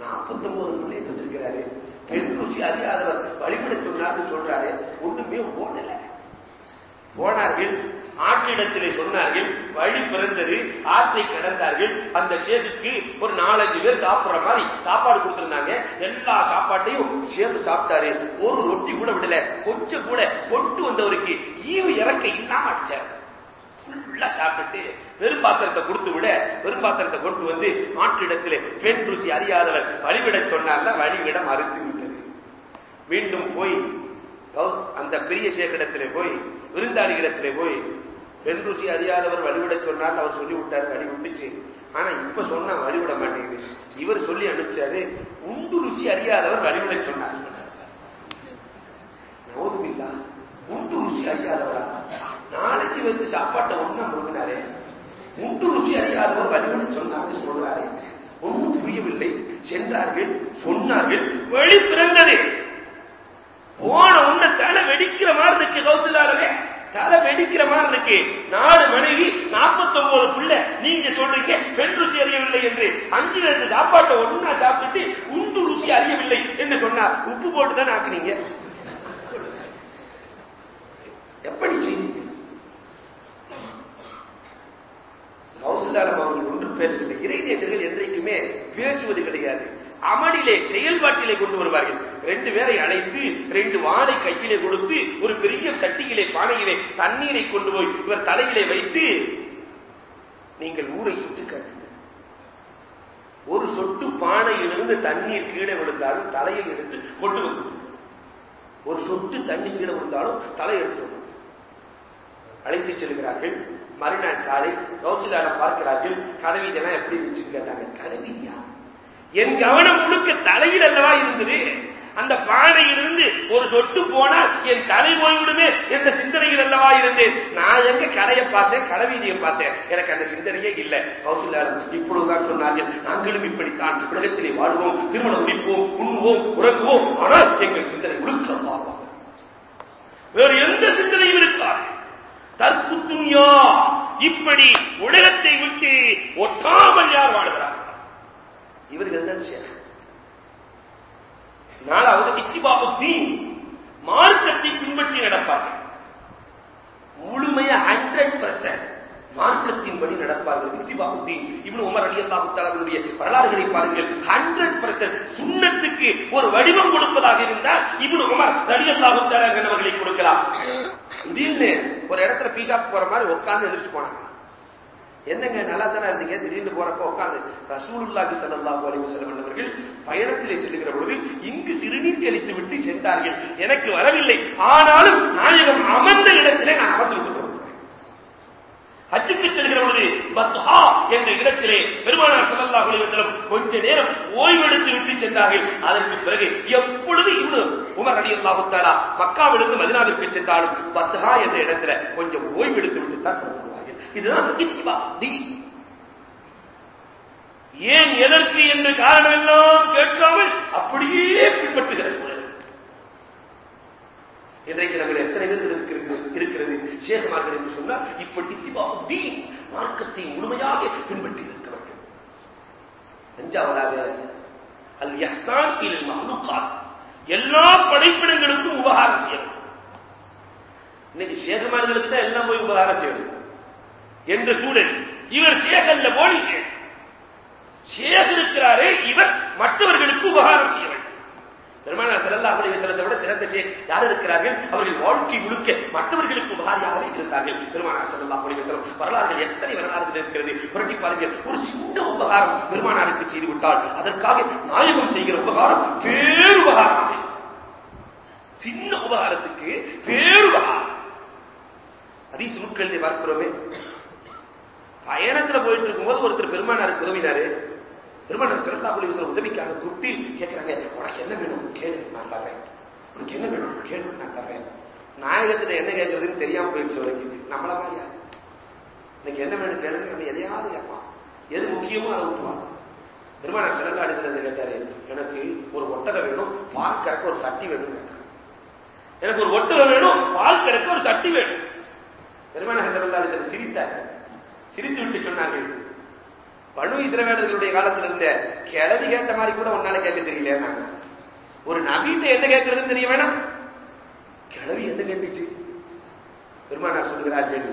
நாற்பத்தி ஒன்பது பிள்ளை வச்சிருக்கிறாரு பெண் ருசி அறியாதவர் வழிபட சொன்னார்னு சொல்றாரு ஒண்ணுமே ஓடல போனார்கள் ஆற்றிடத்திலே சொன்னார்கள் வழி பிறந்தது ஆற்றை கடந்தார்கள். அந்த சேதுக்கு ஒரு நாலஞ்சு பேர் சாப்பிடுற மாதிரி சாப்பாடு கொடுத்திருந்தாங்க. எல்லா சாப்பாட்டையும் சேது சாப்பிட்டாரு. ஒரு ரொட்டி கூட விடல. கொஞ்சம் கூட கொண்டு வந்தவருக்கு ஈவு இறக்க இல்லாம அடிச்சார். ஃபுல்லா சாப்பிட்டு வெறும் பாத்திரத்தை கொடுத்து விட வெறும் பாத்திரத்தை கொண்டு வந்து ஆற்றிடத்திலே பெண் ருசி அறியாதவர் வழிவிட சொன்னார்ல வழிவிட மறுத்து விட்டது. மீண்டும் போய் அந்த பெரிய சேகரிடத்திலே போய் விருந்தாளிகளிடத்திலே போய் பெண் ருசி அறியாதவர் வழிவிட சொன்னார் அவர் சொல்லி வழிவிட்டுச்சு. ஆனா இப்ப சொன்னா வழிவிட மாட்டேங்குது. இவர் சொல்லி அனுப்பிச்சாரு உண்டு ருசி அறியாதவர் வழிவிட சொன்னார். நவதுமில்லா உண்டு ருசி அறியாதவரா? நாளைக்கு வந்து சாப்பாட்டை ஒண்ணா முழுங்கினாரே உண்டு ருசி அறியாதவர் வழிவிட சொன்னார்னு சொல்றாரு. ஒன்றும் புரியவில்லை. சென்றார்கள் சொன்னார்கள் வழி பிறந்தது. போன உன்ன தலை வெடிக்கிற மாதிரி இருக்கு கௌசலாரவே தலை வெடிக்கிற மாதிரி இருக்கு. நாலு மனைவி நாற்பத்தொன்பது பிள்ளை. நீங்க சொல்றீங்க பெண் ருசி அறியவில்லை என்று. அஞ்சு பேருக்கு சாப்பாட்டை ஒண்ணா சாப்பிட்டு உண்டு ருசி அறியவில்லை என்று சொன்னார். உப்பு போட்டு தான் ஆக்குனீங்க? எப்படி செய்யுங்க கௌசல்யாரம் அவர்கள் ஒன்று பேசவில்லை. இறைநேசர்கள் என்றைக்குமே பேசுவது கிடையாது. அமலிலே செயல்பாட்டிலே கொண்டு வருவார்கள். ரெண்டு பேரை அழைத்து ரெண்டு வாளை கையிலே கொடுத்து ஒரு பெரிய சட்டியிலே பானையிலே தண்ணீரை கொண்டு போய் இவர் தலையிலே வைத்து நீங்கள் ஊரை சுட்டு காட்டுங்க ஒரு சொட்டு பானையிலிருந்து தண்ணீர் கீழே விழுந்தாலும் தலையை எடுத்து கொண்டு வந்து ஒரு சொட்டு தண்ணி கீழே விழுந்தாலும் தலையை எடுத்து வந்து அழைத்து செல்கிறார்கள். மறுநாள் காலை கௌசிலாடம் பார்க்கிறார்கள். கடவீதியெல்லாம் எப்படி இருந்துச்சுன்னு கேட்டாங்க. கடவீதியா என் கவனம் முழுக்க தலையில் அல்லவா இருந்தது? அந்த பானையிலிருந்து ஒரு சொட்டு போனால் என் தலை போய்விடுமே என்ற சிந்தனையில் அல்லவா இருந்தேன். நான் எங்க கடையை பார்த்தேன் கடவீதியை பார்த்தேன். எனக்கு அந்த சிந்தனையே இல்லை. கௌசல்யாரும் இப்பொழுதுதான் சொன்னார்கள் நாங்களும் இப்படித்தான் உலகத்திலே வாழ்வோம் திருமணம் முடிப்போம் உண்ணுவோம் உறங்குவோம். ஆனால் எங்கள் சிந்தனை முழுக்க வாழ்வாங்க வேறு எந்த சிந்தனையும் இருக்காது. தற்கு துன்யா இப்படி உலகத்தை விட்டு ஒட்டாமல் யார் வாழ்கிறார் இவர்கள் தான் சேர் நாலாவது இத்திபாபுத்தீன் மார்க்கத்தை பின்பற்றி நடப்பார்கள். முழுமையா ஹண்ட்ரட் பர்சன்ட் மார்க்கத்தின்படி நடப்பார்கள் இத்திபாபுத்தீன் இவனு உமர் அலி அல்லாஹுத்தாலுடைய வரலாறுகளை பாருங்கள். ஹண்ட்ரட் பர்சன்ட் சுண்ணத்துக்கு ஒரு வடிவம் கொடுப்பதாக இருந்தால் இவனு உமர் அலி அல்லாஹுத்தாலா கொடுக்கலாம். திடீர்னு ஒரு இடத்துல பீஷாப் போற மாதிரி உட்கார்ந்து எதிர்த்து போனாங்க. என்னங்க நல்லா தானே இருந்தீங்க? திடீர்னு போறப்ப உட்காந்து ரசூலுல்லாஹி சல்லாஹு அலைஹி வஸல்லம் அவர்கள் பயணத்திலே செல்லுகிற பொழுது இங்கு சிறுநீர் கழித்து விட்டு சென்றார்கள். எனக்கு வரவில்லை. ஆனாலும் நாயகம் அமர்ந்த இடத்திலே நான் அமர்ந்து விட்டு ஹஜ்ஜுக்கு செல்கிற பொழுது பத்ஹா என்ற இடத்திலே பெருமானார் ஸல்லல்லாஹு அலைஹி வஸல்லம் கொஞ்ச நேரம் ஓய்வெடுத்து விட்டு சென்றார்கள். அதற்கு பிறகு எப்பொழுது இவனு உமர் ரலியல்லாஹு தஆலா மக்காவிலிருந்து மதீனாவிற்கு சென்றாலும் பத்ஹா என்ற இடத்துல கொஞ்சம் ஓய்வெடுத்து விட்டு தான் இதுதான் இத்திபா தி ஏன் எதற்கு என்று காரணம் எல்லாம் கேட்காமல் அப்படியே பின்பற்றுகிற சூழல் இன்றைக்கு நம்ம எத்தனை பேர் இருக்கிறது இருக்கிறது? சேகமார்கள் என்று சொன்னால் இப்படி இத்திபாவுத்தி மார்க்கத்தை முழுமையாக பின்பற்றி இருக்க வேண்டும் அஞ்சாவதாக அல் யஹ்சான் இல் மஹ்லுகாத். எல்லா படைப்பினங்களுக்கும் உபகாரம் செய்யணும். இன்னைக்கு சேகமார்களுக்கு தான் எல்லாம் போய் உபகாரம் செய்யணும். என்ற சூழல். இவர் சேகல்ல போனீங்க சேக இருக்கிறாரே இவர் மற்றவர்களுக்கு உபகாரம் செய்ய வேண்டும். பெருமானா ஸல்லல்லாஹு அலைஹி விட சிறந்த யார் இருக்கிறார்கள்? அவர்கள் வாழ்க்கை முழுக்க மற்றவர்களுக்கு உபகாரியாகவே இருந்தார்கள். பெருமானா ஸல்லல்லாஹு அலைஹி வரலாறுகள் எத்தனை வரலாறுகள் இருக்கிறது? புரட்டி பாருங்கள். ஒரு சின்ன உபகாரம் பெருமானாருக்கு செய்துவிட்டால் அதற்காக நாயகம் செய்கிற உபகாரம் பேருபகாரம் சின்ன உபகாரத்துக்கு பேருபகாரம் அதீஸ் நூட்களிலே பார்க்கிறோமே. பயணத்துல போயிட்டு இருக்கும்போது ஒருத்தர் பெருமானாருக்கு உதவினாரு. பெருமானார் சிறந்தா புலி விசில உதவிக்காக கூப்பிட்டு கேட்கிறாங்க உனக்கு என்ன வேணும்? கேளு நான் தர்றேன். உனக்கு என்ன வேணும்? கேளு நான் தர்றேன். நாயகத்துல என்ன கேட்கறதுன்னு தெரியாம போயிடுச்சு வரைக்கும் நம்மள மாதிரியா? இன்னைக்கு என்ன வேணும் கேளு நம்ம எதையாவது கேட்பான். எது முக்கியமோ அதை விட்டுவாங்க பெருமானார் சிறந்த அடிசில கேட்டாரு. எனக்கு ஒரு ஒட்டகம் வேணும் பால் கறக்க ஒரு சட்டி வேணும் எனக்கு ஒரு ஒட்டகம் வேணும் பால் கறக்க ஒரு சட்டி வேணும். பெருமானார் சிறந்த அடிசன் சிரித்தார். சிரித்து விட்டு சொன்னார்கள். பனு இஸ்ரவேலர்களுடைய காலத்துல இருந்த கிளவி கேட்ட மாதிரி கூட உன்னால கேட்க தெரியல ஒரு நபீட்ட என்ன கேட்கறதுன்னு தெரிய வேணாம். கிளவி என்ன கேட்டுச்சு? பெருமானார் சொல்லுகிறார்கள்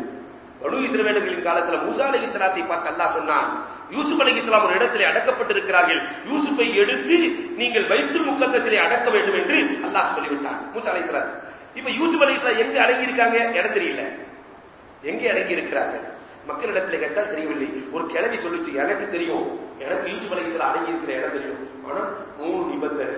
பனு இஸ்ரவேலர்களின் காலத்துல மூசா அலி இஸ்லாத்தை பார்த்து அல்லாஹ் சொன்னான் யூசுப் அலி இஸ்லாம் ஒரு இடத்திலே அடக்கப்பட்டிருக்கிறார்கள். யூசுப்பை எடுத்து நீங்கள் வைத்து முக்கத்தசிலே அடக்க வேண்டும் என்று அல்லாஹ் சொல்லிவிட்டான் மூசா அலி இஸ்லாம் இப்ப யூசுப் அலி இஸ்லாம் எங்க அடங்கி இருக்காங்க இடம் தெரியல. எங்கே அடங்கி இருக்கிறார்கள் மக்களிடத்தில் கேட்டால் தெரியவில்லை. ஒரு கிளவி சொல்லுச்சு எனக்கு தெரியும். எனக்கு யூசுப் அலைசல அடங்கி இருக்கிற இடம் தெரியும். ஆனா மூணு நிபந்தனை.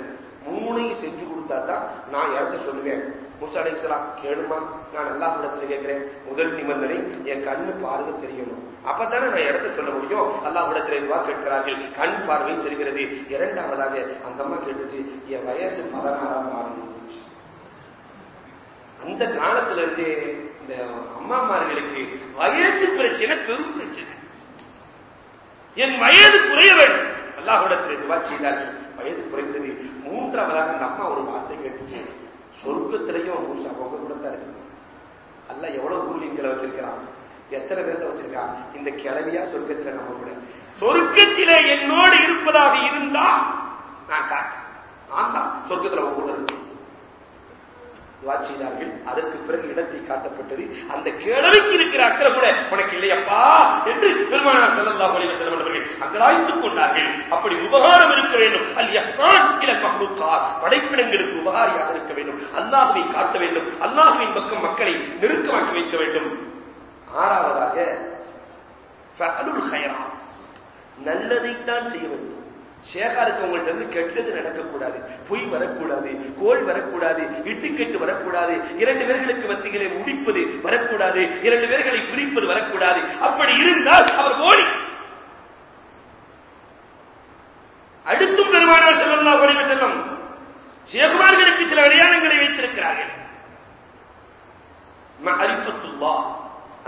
மூணையும் செஞ்சு கொடுத்தா தான் நான் இடத்த சொல்லுவேன். முசா அலைசலா கேளுமா? நான் எல்லா இடத்துல கேட்கிறேன். முதல் நிபந்தனை என் கண்ணு பார்வை தெரியணும். அப்பதானே நான் இடத்த சொல்ல முடியும். அல்லா இடத்துல இதுவா கேட்கிறார்கள். கண் பார்வை தெரிகிறது. இரண்டாவதாக அந்த அம்மா கேட்டுச்சு என் வயசு பதினாறாம் ஆறு அந்த காலத்துல இருந்தே இந்த அம்மாமார்களுக்கு வயது பிரச்சனை பெரும் பிரச்சனை. என் வயது குறைய வேண்டும். அல்லாஹுடத்தில் துவா செய்தார்கள். வயது குறைந்தது. மூன்றாவதாக அந்த அம்மா ஒரு வார்த்தை கேட்டுச்சு. சொர்க்கத்திலையும் மூசா உங்க கூட தான் இருக்கு. அல்ல எவ்வளவு ஊழியங்களை வச்சிருக்கிறான்? எத்தனை பேர்த்த வச்சிருக்கான்? இந்த கிளவியா சொர்க்கத்துல நம்ம கூட. சொர்க்கத்திலே என்னோடு இருப்பதாக இருந்தா நான் காட்டேன் நான் தான் சொர்க்கத்துல உங்க கூட இருக்கேன். செய்தார்கள். அதற்கு பிறகு இடத்தை காட்டப்பட்டது. அந்த கிழமைக்கு இருக்கிற அக்கறை கூட உனக்கு இல்லையப்பா என்று பெருமானார் செல்லல்லா ஒளிவ செல்வர்கள் அங்கலாய்த்துக் கொண்டார்கள். அப்படி உபகாரம் இருக்க வேண்டும். அல் யஹ்சான் இல மஹ்லுக்கார் படைப்பிடங்களுக்கு உபகாரியாக இருக்க வேண்டும். அல்லாஹுவை காட்ட வேண்டும். அல்லாஹுவின் பக்கம் மக்களை நெருக்கமாக்கி வைக்க வேண்டும். ஆறாவதாக ஃபஅலுல் ஹைராத் நல்லதைத்தான் செய்ய வேண்டும். சேகா இருக்கவங்கள்ட்ட இருந்து கெட்டது நடக்கக்கூடாது. பொய் வரக்கூடாது கோல் வரக்கூடாது இட்டுக்கெட்டு வரக்கூடாது இரண்டு பேர்களுக்கு மத்தியிலே முடிப்பது வரக்கூடாது இரண்டு பேர்களை பிரிப்பது வரக்கூடாது. அப்படி இருந்தால் அவர் ஓடி. அடுத்தும் பெருமானார் செல்லம் ஒளிவ செல்லும் சேகுமார்களுக்கு சில அடையாளங்களை வைத்திருக்கிறார்கள். மஅரிஃபத்துல்லா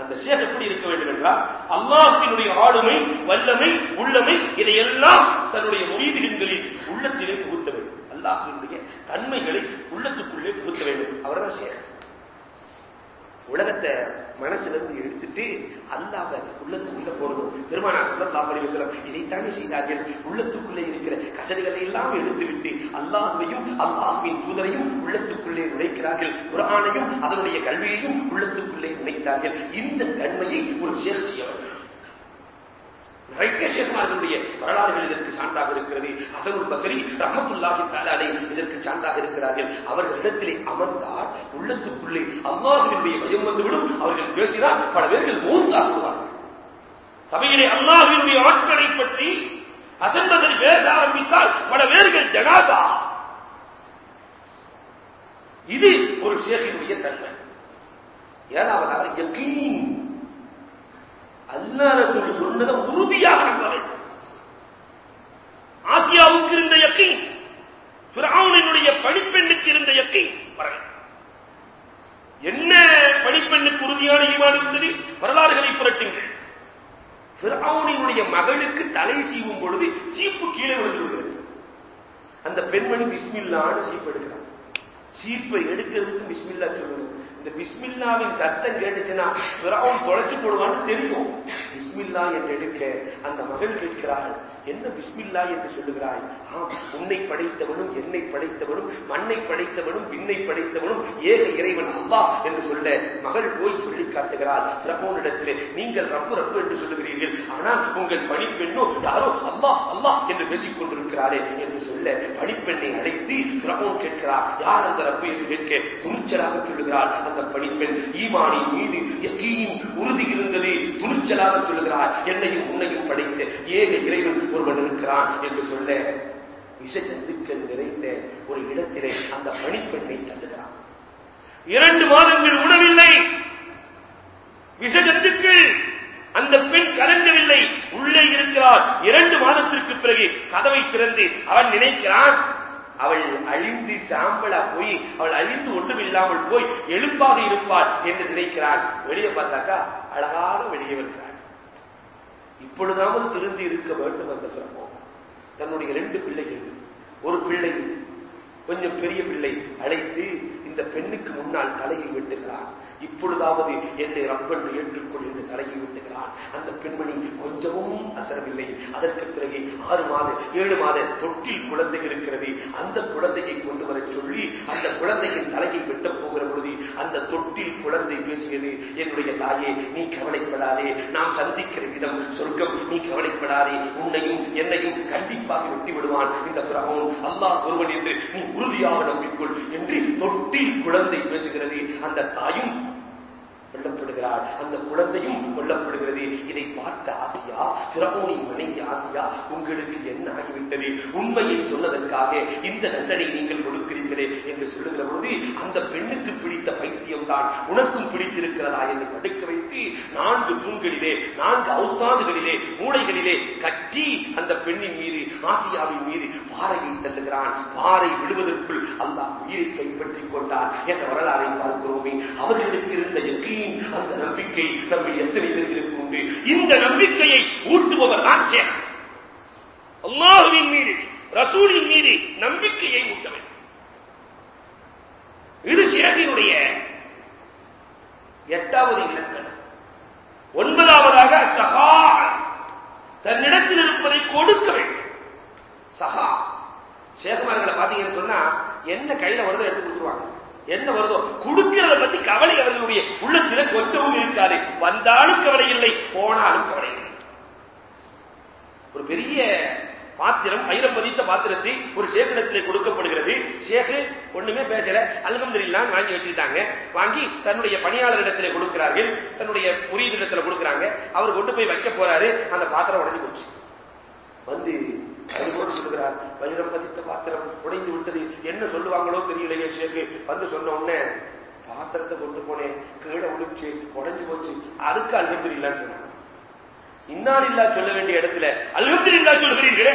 அந்த சேக எப்படி இருக்க வேண்டும் என்றால் அல்லாஹினுடைய ஆளுமை வல்லமை உள்ளமை இதையெல்லாம் தன்னுடைய முரீதுகளில் உள்ளத்திலே புகுத்த வேண்டும். அல்லாஹினுடைய தன்மைகளை உள்ளத்துக்குள்ளே புகுத்த வேண்டும். அவர்தான் ஷேக். உலகத்தை மனசுல இருந்து எடுத்துட்டு அல்லாஹ் உள்ளத்துக்குள்ள போறதும் பெருமானா ஸல்லல்லாஹு அலைஹி இதைத்தானே செய்தார்கள். உள்ளத்துக்குள்ளே இருக்கிற கசடுகளை எல்லாம் எடுத்துவிட்டு அல்லாஹையும் அல்லாஹுவின் தூதரையும் உள்ளத்துக்குள்ளே நுழைக்கிறார்கள் குரானையும் அதனுடைய கல்வியையும் உள்ளத்துக்குள்ளே நுழைத்தார்கள் இந்த தன்மையை ஒரு சேர் செய்ய நிறைய ஷேக்மார்களுடைய வரலாறுகள் இதற்கு சான்றாக இருக்கிறது. ஹசனுல் பசரி ரஹமத்துல்லாஹி தஆலா இதற்கு சான்றாக இருக்கிறார்கள். அவர்களிடத்திலே அமர்ந்தால் உள்ளத்துக்குள்ளே அல்லாஹ்வினுடைய பயம் வந்துவிடும். அவர்கள் பேசினால் பல பேர்கள் மூத்தாக சபையிலே அல்லாஹ்வினுடைய ஆட்களை பற்றி அசன்பதில் பேச ஆரம்பித்தால் பல பேர்கள் ஜனாதா இது ஒரு சேகினுடைய தன்மை. ஏழாவதாக யக்கீன் அல்லா ரசூல் சொன்னதை உறுதியாக நம்ப வேண்டும் ஆசியாவுக்கு இருந்த யக்கை பிராவுனினுடைய பணிப்பெண்ணுக்கு இருந்த யக்கை வரலாம் என்ன பணிப்பெண்ணுக்கு உறுதியான ஈமான் இருந்தது? வரலாறுகளை புரட்டுங்கள். பிராவுனினுடைய மகளுக்கு தலை சீவும் பொழுது சீப்பு கீழே விழுந்து விடுகிறது அந்த பெண்மணி பிஸ்மில்லான்னு சீப்பு எடுக்கிறார் சீப்பை எடுக்கிறதுக்கு பிஸ்மில்லா சொல்லணும் இந்த பிஸ்மில்லாவின் சத்தம் கேட்டுச்சுன்னா பிறவும் தொலைச்சு போடுவான்னு தெரியும். பிஸ்மில்லா என்று எடுக்க அந்த மகள் கேட்கிறாள் என்ன பிஸ்மில்லா என்று சொல்லுகிறாய்? ஆம் உன்னை படைத்தவனும் என்னை படைத்தவனும் மண்ணை படைத்தவனும் விண்ணை படைத்தவனும் ஏக இறைவன் அம்பா என்று சொல்ல மகள் போய் சொல்லி காட்டுகிறாள். பிரபோனிடத்திலே நீங்கள் ரப்பு ரப்பு என்று சொல்லுகிறீர்கள். ஆனால் உங்கள் பணிப்பெண்ணோ யாரோ அம்மா அம்மா என்று பேசிக் கொண்டிருக்கிறாளே என்று சொல்ல பணிப்பெண்ணை அழைத்து பிரபோன் கேட்கிறார். யார் அந்த ரப்பு? என்று கேட்க துணிச்சலாக சொல்லுகிறார் அந்த பணிப்பெண் ஈமானின் மீது உறுதி இருந்தது. துணிச்சலாக சொல்லுகிறார் என்னையும் உன்னையும் படைத்த ஏக இறைவன் ஒருவன் இருக்கிறான் என்று சொல்ல விஷ நிறைந்த ஒரு இடத்திலே அந்த பணிப்பெண்ணை தள்ளுகிறான் இரண்டு மாதங்கள் உணவில்லை. விஷ அந்த பெண் கலங்கவில்லை. உள்ளே இருக்கிறார் இரண்டு மாதத்திற்கு பிறகு கதவை திறந்து அவன் நினைக்கிறான். அவள் அழிந்து சாம்பலா போய் அவள் அழிந்து ஒன்றுமில்லாமல் போய் எழுப்பாக இருப்பாள் என்று நினைக்கிறான் வெளியே பார்த்தாக்கா அழகாக வெளியே வருகிறாள். இப்பொழுதாவது திருந்தி இருக்க வேண்டும் அந்த சிரமம் தன்னுடைய ரெண்டு பிள்ளைகள். ஒரு பிள்ளை கொஞ்சம் பெரிய பிள்ளை அழைத்து இந்த பெண்ணுக்கு முன்னால் தலையை வெட்டுகிறார். இப்பொழுதாவது என்னை ரப்பன் ஏற்றுக்கொள் என்று தலையை வெட்டுகிறான் அந்த பெண்மணி கொஞ்சமும் அசரவில்லை. அதற்கு பிறகு ஆறு மாத ஏழு மாத தொட்டில் குழந்தை இருக்கிறது. அந்த குழந்தையை கொண்டு வர சொல்லி அந்த குழந்தையின் தலையை வெட்டப் போகிற பொழுது அந்த தொட்டில் குழந்தை பேசியது என்னுடைய தாயே நீ கவலைப்படாதே. நாம் சந்திக்கிற இடம் சொர்க்கம் நீ கவலைப்படாதே. உன்னையும் என்னையும் கண்டிப்பாக வெட்டி விடுவான் இந்த பிரபவம் அல்லாஹ் ஒருவன் என்று நீ உறுதியாக நம்பிக்கொள். என்று தொட்டில் குழந்தை பேசுகிறது. அந்த தாயும் கொல்லப்படுகிறாள். அந்த குழந்தையும் கொல்லப்படுகிறது. இதை பார்த்த ஆசியா திரமோனின் மனைவி ஆசியா உங்களுக்கு என்ன ஆகிவிட்டது? உண்மையை சொன்னதற்காக இந்த தண்டனை நீங்கள் கொடுக்கிறீர்களே என்று சொல்லுகிற பொழுது அந்த பெண்ணுக்கு பிடித்த உனக்கும் பிடித்திருக்கிறதா என்று படுக்க வைத்து நான்கு தூண்களிலே நான்கு அவுத்தாதுகளிலே மூளைகளிலே கட்டி அந்த பெண்ணின் மீது ஆசியாவின் மீது பாறையை தள்ளுகிறான். பாறை விழுவதற்குள் அல்லாஹ் உயிரை கைப்பற்றிக் கொண்டார் என்ற வரலாறை பார்க்கிறோமே. அவர்களுக்கு இருந்த எக்கீன் அந்த நம்பிக்கை நம்ம எத்தனை பேர்களுக்கு உண்டு? இந்த நம்பிக்கையை ஊட்டுபவர் தான் சேர் அல்லாஹுவின் மீது ரசூலின் மீது நம்பிக்கையை ஊட்ட வேண்டும். இது ஷேகினுடைய எட்டாவது இலக்கணம் ஒன்பதாவதாக சகா தன்னிடத்தில் இருப்பதை கொடுக்க வேண்டும். சகா சேகமார்களை பாத்தீங்கன்னு சொன்னா என்ன கையில வருதோ எடுத்து கொடுத்துருவாங்க. என்ன வருதோ கொடுக்கிறத பத்தி கவலை அவர்களுடைய உள்ளத்தில கொஞ்சமும் இருக்காது. வந்தாலும் கவலை இல்லை போனாலும் கவலை இல்லை. ஒரு பெரிய பாத்திரம் வைரம் பதித்த பாத்திரத்தை ஒரு சேகரத்திலே கொடுக்கப்படுகிறது. சேகு ஒண்ணுமே பேசல. அல்ஹம்துலில்லாஹ் வாங்கி வச்சுக்கிட்டாங்க. வாங்கி தன்னுடைய பணியாளரிடத்திலே கொடுக்கிறார்கள். தன்னுடைய முறியீதிடத்துல கொடுக்குறாங்க. அவர் கொண்டு போய் வைக்க போறாரு. அந்த பாத்திரம் உடஞ்சு போச்சு. வந்து அதுபோல் சொல்லுகிறார் வைரம் பதித்த பாத்திரம் உடைந்து விட்டது. என்ன சொல்லுவாங்களோ தெரியலையே ஷேக்கு. வந்து சொன்ன உடனே பாத்திரத்தை கொண்டு போனேன். கீழே உழிச்சு உடஞ்சு போச்சு. அதுக்கு அல்ஹம்துலில்லாஹ் சொன்னாங்க. இன்னாலில்லா சொல்ல வேண்டிய இடத்துல அல்ஹம்துலில்லா சொல்கிறீர்களே.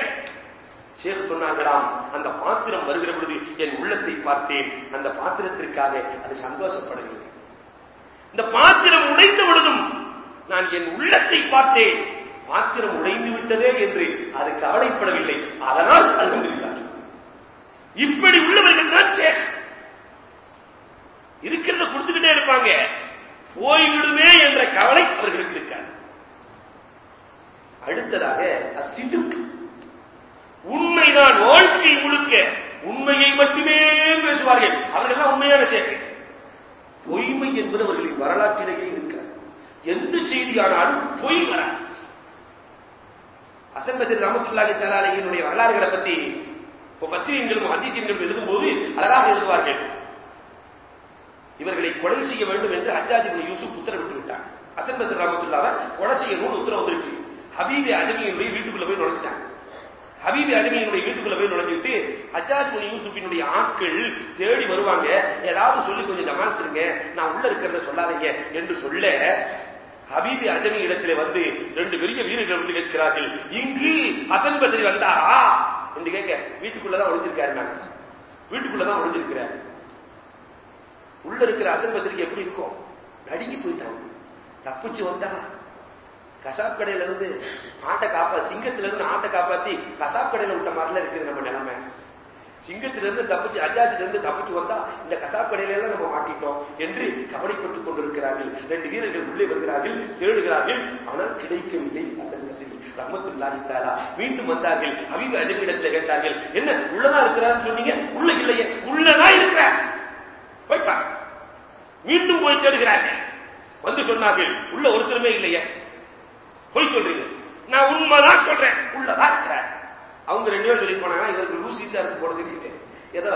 ஷேக் சொன்னாங்களாம் அந்த பாத்திரம் வருகிற பொழுது என் உள்ளத்தை பார்த்தேன். அந்த பாத்திரத்திற்காக அது சந்தோஷப்படவில்லை. இந்த பாத்திரம் உடைந்த பொழுதும் நான் என் உள்ளத்தை பார்த்தேன். பாத்திரம் உடைந்து விட்டதே என்று அது கவலைப்படவில்லை. அதனால் அல்ஹம்துலில்லா இப்படி உள்ளவர்கள் தான் ஷேக். இருக்கிறத கொடுத்துக்கிட்டே இருப்பாங்க. போய்விடுமே என்ற கவலை அவர்களுக்கு இருக்காது அடுத்ததாக அசிதுக்கு உண்மைதான் வாழ்க்கை முழுக்க உண்மையை மட்டுமே பேசுவார்கள். அவர்கள் உண்மையான சேர்க்கை பொய்மை என்பது அவர்களின் வரலாற்றிலேயே இருக்காது. எந்த செய்தியானாலும் பொய் வராது. அசன் ரமத்துல்லாஹி தலாலையினுடைய வரலாறுகளை பத்தி பசீன்களும் ஹதீசீன்களும் எழுதும்போது அழகாக எழுதுவார்கள். இவர்களை கொலை செய்ய வேண்டும் என்று ஹஜ்ஜாஜி யூசுப் உத்தரவிட்டு விட்டார் அசன் பசர் ரமத்துல்லாவை கொலை செய்யணும்னு உத்தரவு வந்துருச்சு. ஹபீபி அஜமியினுடைய வீட்டுக்குள்ள போய் நுழைஞ்சிட்டாங்க. ஹபீபி அஜமியினுடைய வீட்டுக்குள்ள போய் நுழைஞ்சுட்டு ஹஜாஜ் முனி யூசுஃபினுடைய ஆட்கள் தேடி வருவாங்க. ஏதாவது சொல்லி கொஞ்சம் ஜமானிச்சிருங்க நான் உள்ள இருக்கிறத சொல்லாதீங்க என்று சொல்ல ஹபீபி அஜமி இடத்திலே வந்து ரெண்டு பெரிய வீரர்கள் வந்து கேட்கிறார்கள். இங்கு அசன் பசரி வந்தாரா? என்று கேட்க வீட்டுக்குள்ளதான் ஒழிஞ்சிருக்காரு நாங்க வீட்டுக்குள்ளதான் ஒழிஞ்சிருக்கிறார் உள்ள இருக்கிற அசன் பசரிக்கு எப்படி இருக்கும் நடுங்கி போயிட்டாங்க. தப்பிச்சு வந்தா கசாப் கடையில இருந்து ஆட்டை காப்பா சிங்கத்துல இருந்து ஆட்டை காப்பாத்தி கசாப் கடையில விட்ட மாதிரில இருக்குது நம்ம நிலைமை. சிங்கத்தில இருந்து தப்பிச்சு அஜாஜில இருந்து தப்பிச்சு வந்தா இந்த கசாப் கடையில எல்லாம் நம்ம மாட்டிட்டோம் என்று கவலைப்பட்டுக் கொண்டிருக்கிறார்கள். ரெண்டு வீரர்கள் உள்ளே வருகிறார்கள் தேடுகிறார்கள். ஆனால் கிடைக்கவில்லை. அதன் வசதி ரஹமத்துல்லாஹி தாலா மீண்டும் வந்தார்கள். அபிபு அஜமிடத்துல கேட்டார்கள் என்ன உள்ளதா இருக்கிறான்னு சொன்னீங்க? உள்ள இல்லையே உள்ளதா இருக்கிறார் போய்ப்பா. மீண்டும் போய் தேடுகிறார்கள். வந்து சொன்னார்கள் உள்ள ஒருத்தருமே இல்லையே. பொய் சொல்றீங்க நான் உண்மைதான் சொல்றேன். உள்ளதா இருக்கிற அவங்க ரெண்டு பேரும் சொல்லி போனாங்க இவருக்கு லூசிஸா இருக்கு போட ஏதோ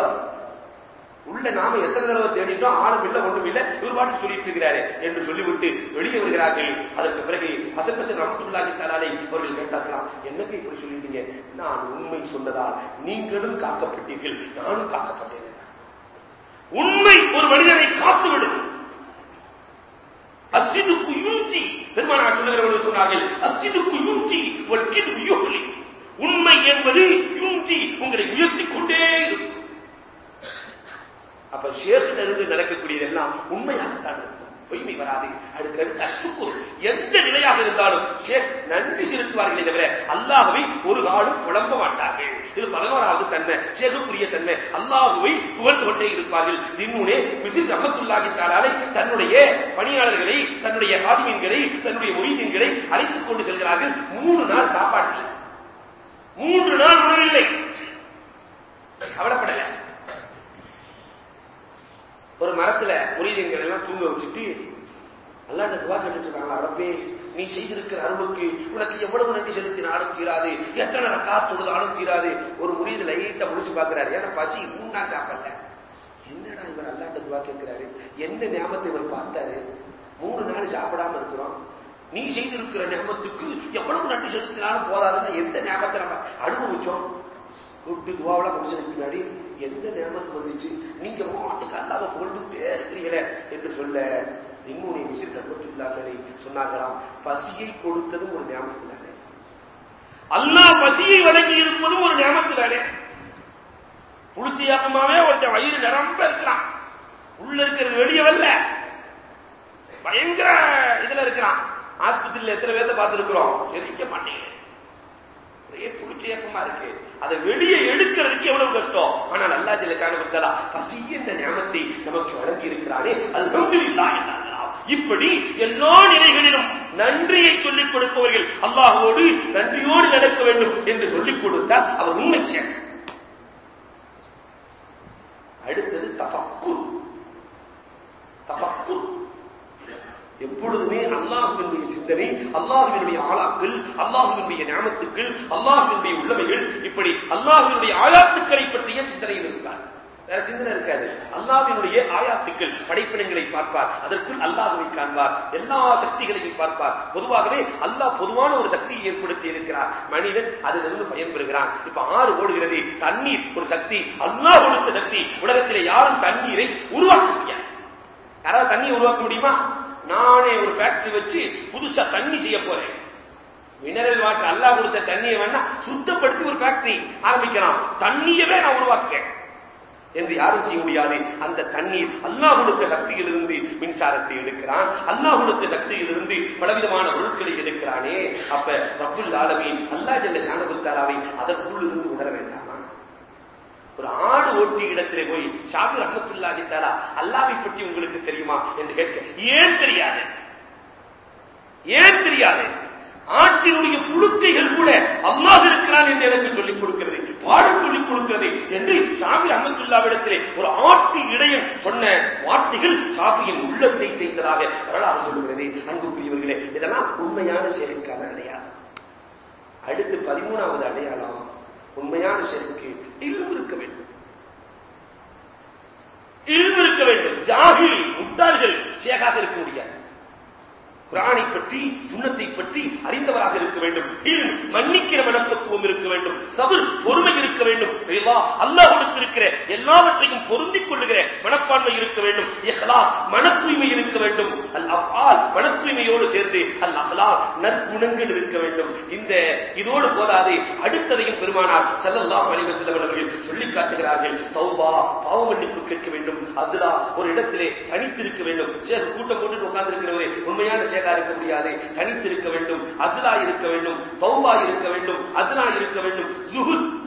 உள்ள நாம எத்தனை தடவை தேடிட்டோம் ஆளும் இல்லை ஒன்றும் இல்ல இவர் பாட்டு சொல்லிட்டு இருக்கிறாரு என்று சொல்லிவிட்டு வெளியே வருகிறார்கள். அதற்கு பிறகு அசன்பசன் ரமத்துல்லாஹி தாலாலை அவர்கள் கேட்டார்களாம் என்னங்க இப்படி சொல்லிட்டீங்க? நான் உண்மை சொன்னதால் நீங்களும் காக்கப்பட்டீர்கள் நானும் காக்கப்பட்டேன். உண்மை ஒரு மனிதனை காத்துவிடும். அசிதுக்கு யூஞ்சி பெருமானார் சொல்லுகிறவர்கள் சொன்னார்கள் அசிதுக்கு யூஞ்சி ஒரு கிது யூகலி உண்மை என்பது யூஞ்சி உங்களை உயர்த்திக் கொண்டே இருக்கும். அப்ப ஷேர்ல இருந்து நடக்கக்கூடியதெல்லாம் உண்மையாகத்தான் இருக்கும். பொய்மை வராது. அடுக்கடுத்து அசுக்குர் எந்த நிலையாக இருந்தாலும் ஷேக் நன்றி செலுத்துவார்களே தவிர அல்லாஹவை ஒரு காலம் புலம்ப மாட்டார்கள். இது பதினோராவது தன்மை ஷேகுக்குரிய தன்மை. அல்லாஹுவை புகழ்ந்து கொண்டே இருப்பார்கள். இன்னுனே மிசில் ரஹமத்துல்லாஹி தாலாலை தன்னுடைய பணியாளர்களை தன்னுடைய காதிமீன்களை தன்னுடைய மொய்தீன்களை அழைத்துக் கொண்டு செல்கிறார்கள். மூணு நாள் சாப்பாடு மூன்று நாள் உணவில்லை கவலைப்படல. ஒரு மரத்துல மொழிதீன்கள் எல்லாம் தூங்க வச்சுட்டு அல்லாண்ட துவா கேட்டுட்டு இருக்காங்களா? அரப்பே நீ செய்திருக்கிற அருளுக்கு உனக்கு எவ்வளவு நன்றி செலுத்தினாலும் தீராது. எத்தனை ரக்கா தொழுதாலும் தீராது. ஒரு முறியது லைட்டா முடிச்சு பாக்குறாரு ஏன்னா பசி உண்ணா சாப்பிடல. என்னடா இவர் அல்லாண்ட துவா கேட்கிறாரு? என்ன ஞாபகத்தை இவர் பார்த்தாரு? மூணு நாள் சாப்பிடாம இருக்கிறோம். நீ செய்திருக்கிற ஞாபகத்துக்கு எவ்வளவு நன்றி செலுத்தினாலும் போதாதுன்னா எந்த ஞாபகத்தை நம்ம அனுபவிச்சோம்? கூட்டு துவாவெல்லாம் முடிச்சதுக்கு பின்னாடி என்ன ஞாபகத்து வந்துச்சு? நீங்க மாட்டுக்கு அல்லாம புகழ்ந்துட்டே இருக்கிறீங்களே என்று சொல்ல இன்னொரு விசில் கற்பட்டுள்ளார்களே சொன்னார்களாம். பசியை கொடுத்ததும் ஒரு ஞாபகத்து தானே? அல்லாஹ் பசியை வழங்கி இருப்பதும் ஒரு ஞாபகத்து தானே? புளிச்சியாக்கமாவே ஒருத்தன் வயிறு நிரம்ப இருக்கிறான். உள்ள இருக்கிறது வெளியே வரல. பயங்கர இதுல இருக்கிறான். ஆஸ்பத்திரியில எத்தனை பேர்த்த பார்த்திருக்கிறோம்? செரிக்க மாட்டேங்க ஒரே புளிச்சியக்கமா இருக்கு. அதை வெளியே எடுக்கிறதுக்கு எவ்வளவு கஷ்டம்? ஆனால் அல்லா ஜில காணப்பட்டதா பசி என்ற ஞாபகத்தை நமக்கு வழங்கி இருக்கிறானே அது நம்பில்லா என்றார்களாம் இப்படி எல்லா நிலைகளிலும் நன்றியை சொல்லிக் கொடுப்பவர்கள் அல்லாஹோடு நன்றியோடு நடக்க வேண்டும் என்று சொல்லிக் கொடுத்தால் அவர் உண்மை சேர் அடுத்தது தபக்கு. தபக்கு. எப்பொழுதுமே அல்லாஹுவினுடைய சிந்தனை அல்லாஹுவினுடைய ஆளாக்கள் அல்லாஹுவினுடைய ஞாபகத்துக்கள் அல்லாஹுவினுடைய உள்ளமைகள் இப்படி அல்லாஹுவினுடைய ஆயாத்துக்களை பற்றிய சிந்தனையில் இருப்பார் வேற சிந்தனை இருக்காது. அல்லாவினுடைய ஆயாத்துக்கள் படைப்பினங்களை பார்ப்பார். அதற்குள் அல்லாஹுவை காண்பார். எல்லா சக்திகளையும் பார்ப்பார். பொதுவாகவே அல்லாஹ் பொதுவான ஒரு சக்தியை ஏற்படுத்தி இருக்கிறார். மனிதன் அதிலிருந்து பயன்பெறுகிறான் இப்ப ஆறு ஓடுகிறது. தண்ணீர் ஒரு சக்தி. அல்லாஹ் கொடுத்த சக்தி. உலகத்திலே யாரும் தண்ணீரை உருவாக்க முடியாது. யாராவது தண்ணி உருவாக்க முடியுமா? நானே ஒரு ஃபேக்டரி வச்சு புதுசா தண்ணி செய்ய போறேன். மினரல் வாட்டர் அல்லாஹ் கொடுத்த தண்ணியை வேணா சுத்தப்படுத்தி ஒரு ஃபேக்டரி ஆரம்பிக்கலாம். தண்ணியவே நான் உருவாக்குவேன். என்று யாரும் செய்ய முடியாது. அந்த தண்ணீர் அல்லாஹ் கொடுத்த சக்தியிலிருந்து மின்சாரத்தை எடுக்கிறான். அல்லாஹ் கொடுத்த சக்தியிலிருந்து பலவிதமான பொருட்களை எடுக்கிறானே. அப்ப ரப்புல் ஆலமீன் அல்லாஹ் ஜல்ல சாணபுத்தாலாவை அதற்குள் இருந்து உணர வேண்டாமா? ஒரு ஆடு ஓட்டி இடத்திலே போய் ஷாபி ரஹமத்துல்லா அடித்தாரா அல்லாவை பற்றி உங்களுக்கு தெரியுமா என்று கேட்க ஏன் தெரியாது? ஏன் தெரியாது? ஆட்டினுடைய புழுக்கைகள் கூட அல்லாஹ் இருக்கிறான் என்று எனக்கு சொல்லிக் கொடுக்கிறது. பாடம் சொல்லிக் கொடுக்கிறது என்று சாமி அஹமதுல்லாவிடத்திலே ஒரு ஆட்டு இடையன் சொன்ன வார்த்தைகள் சாபியின் உள்ளத்தை தேய்த்ததாக வரலாறு சொல்லுகிறது. அன்புக்குரியவர்களே இதெல்லாம் உண்மையான செயலுக்கான அடையாளம். அடுத்து பதிமூணாவது அடையாளம் உண்மையான செயலுக்கு இல்மு இருக்க வேண்டும். இல்மு இருக்க வேண்டும் ஜாகில் முட்டாள்கள் சேகாக இருக்க முடியாது குரானை பற்றி சுண்ணத்தை பற்றி அறிந்தவராக இருக்க வேண்டும். மன்னிக்கிற மனப்பக்குவம் இருக்க வேண்டும். சபர் பொறுமை இருக்க வேண்டும். அல்லாஹ் கொடுத்திருக்கிற எல்லாவற்றையும் பொருந்திக் கொள்ளுகிற மனப்பான்மை இருக்க வேண்டும். மன தூய்மை இருக்க வேண்டும். அல் அப்பால் மன தூய்மையோடு சேர்ந்து அல் அஹ்லா நற்குணங்கள் இருக்க வேண்டும். இந்த இதோடு போதாது அடுத்ததையும் பெருமானார் செல்லல்லா வலிவ அவர்கள் சொல்லி காட்டுகிறார்கள். தௌபா பாவ மன்னிப்பு கேட்க வேண்டும். அதுலா ஒரு இடத்திலே தனித்திருக்க வேண்டும். கூட்டம் போட்டு உட்கார்ந்து இருக்கிறவரே உண்மையான ஷேகா இருக்க முடியாது தனித்து இருக்க வேண்டும் அசுலா இருக்க வேண்டும் தௌபா இருக்க வேண்டும் அசுனா இருக்க வேண்டும் ஜுகுத்.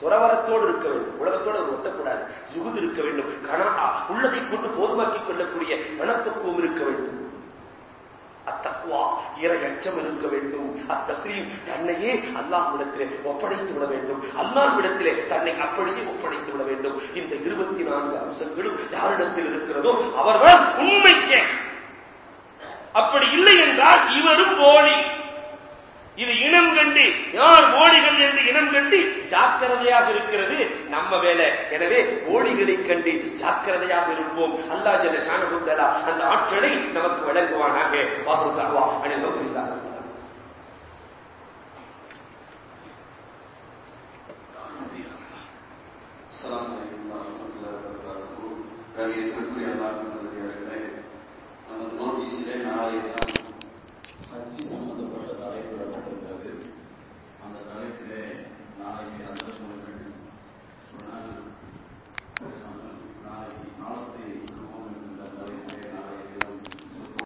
துறவரத்தோடு இருக்க வேண்டும் உலகத்தோடு அவர் ஒட்டக்கூடாது. ஜுகுத் இருக்க வேண்டும் கணா உள்ளதை கொண்டு போதுமாக்கிக் கொள்ளக்கூடிய மனப்பக்குவம் இருக்க வேண்டும். அத்தக்குவா இறை அச்சம் இருக்க வேண்டும். அத்தஸ்ரீம் தன்னையே அல்லாஹ்விடத்திலே ஒப்படைத்து விட வேண்டும். அல்லாஹ்விடத்திலே தன்னை அப்படியே ஒப்படைத்து விட வேண்டும். இந்த இருபத்தி நான்கு அம்சங்களும் யாரிடத்தில் இருக்கிறதோ அவர்கள் உண்மை அப்படி இல்லை என்றால் இவரும் போலி. இது இனம் கண்டு யார் ஓடிகள் என்று இனம் கண்டு ஜாக்கிரதையாக இருக்கிறது நம்ம வேலை. எனவே ஓடிகளை கண்டு ஜாக்கிரதையாக இருப்போம். அல்லா ஜல சாணகுந்தலா அந்த ஆற்றலை நமக்கு வழங்குவானாக. வாகுந்தாவா அனைவரும் السلام عليكم ورحمة الله وبركاته. Hallelujah.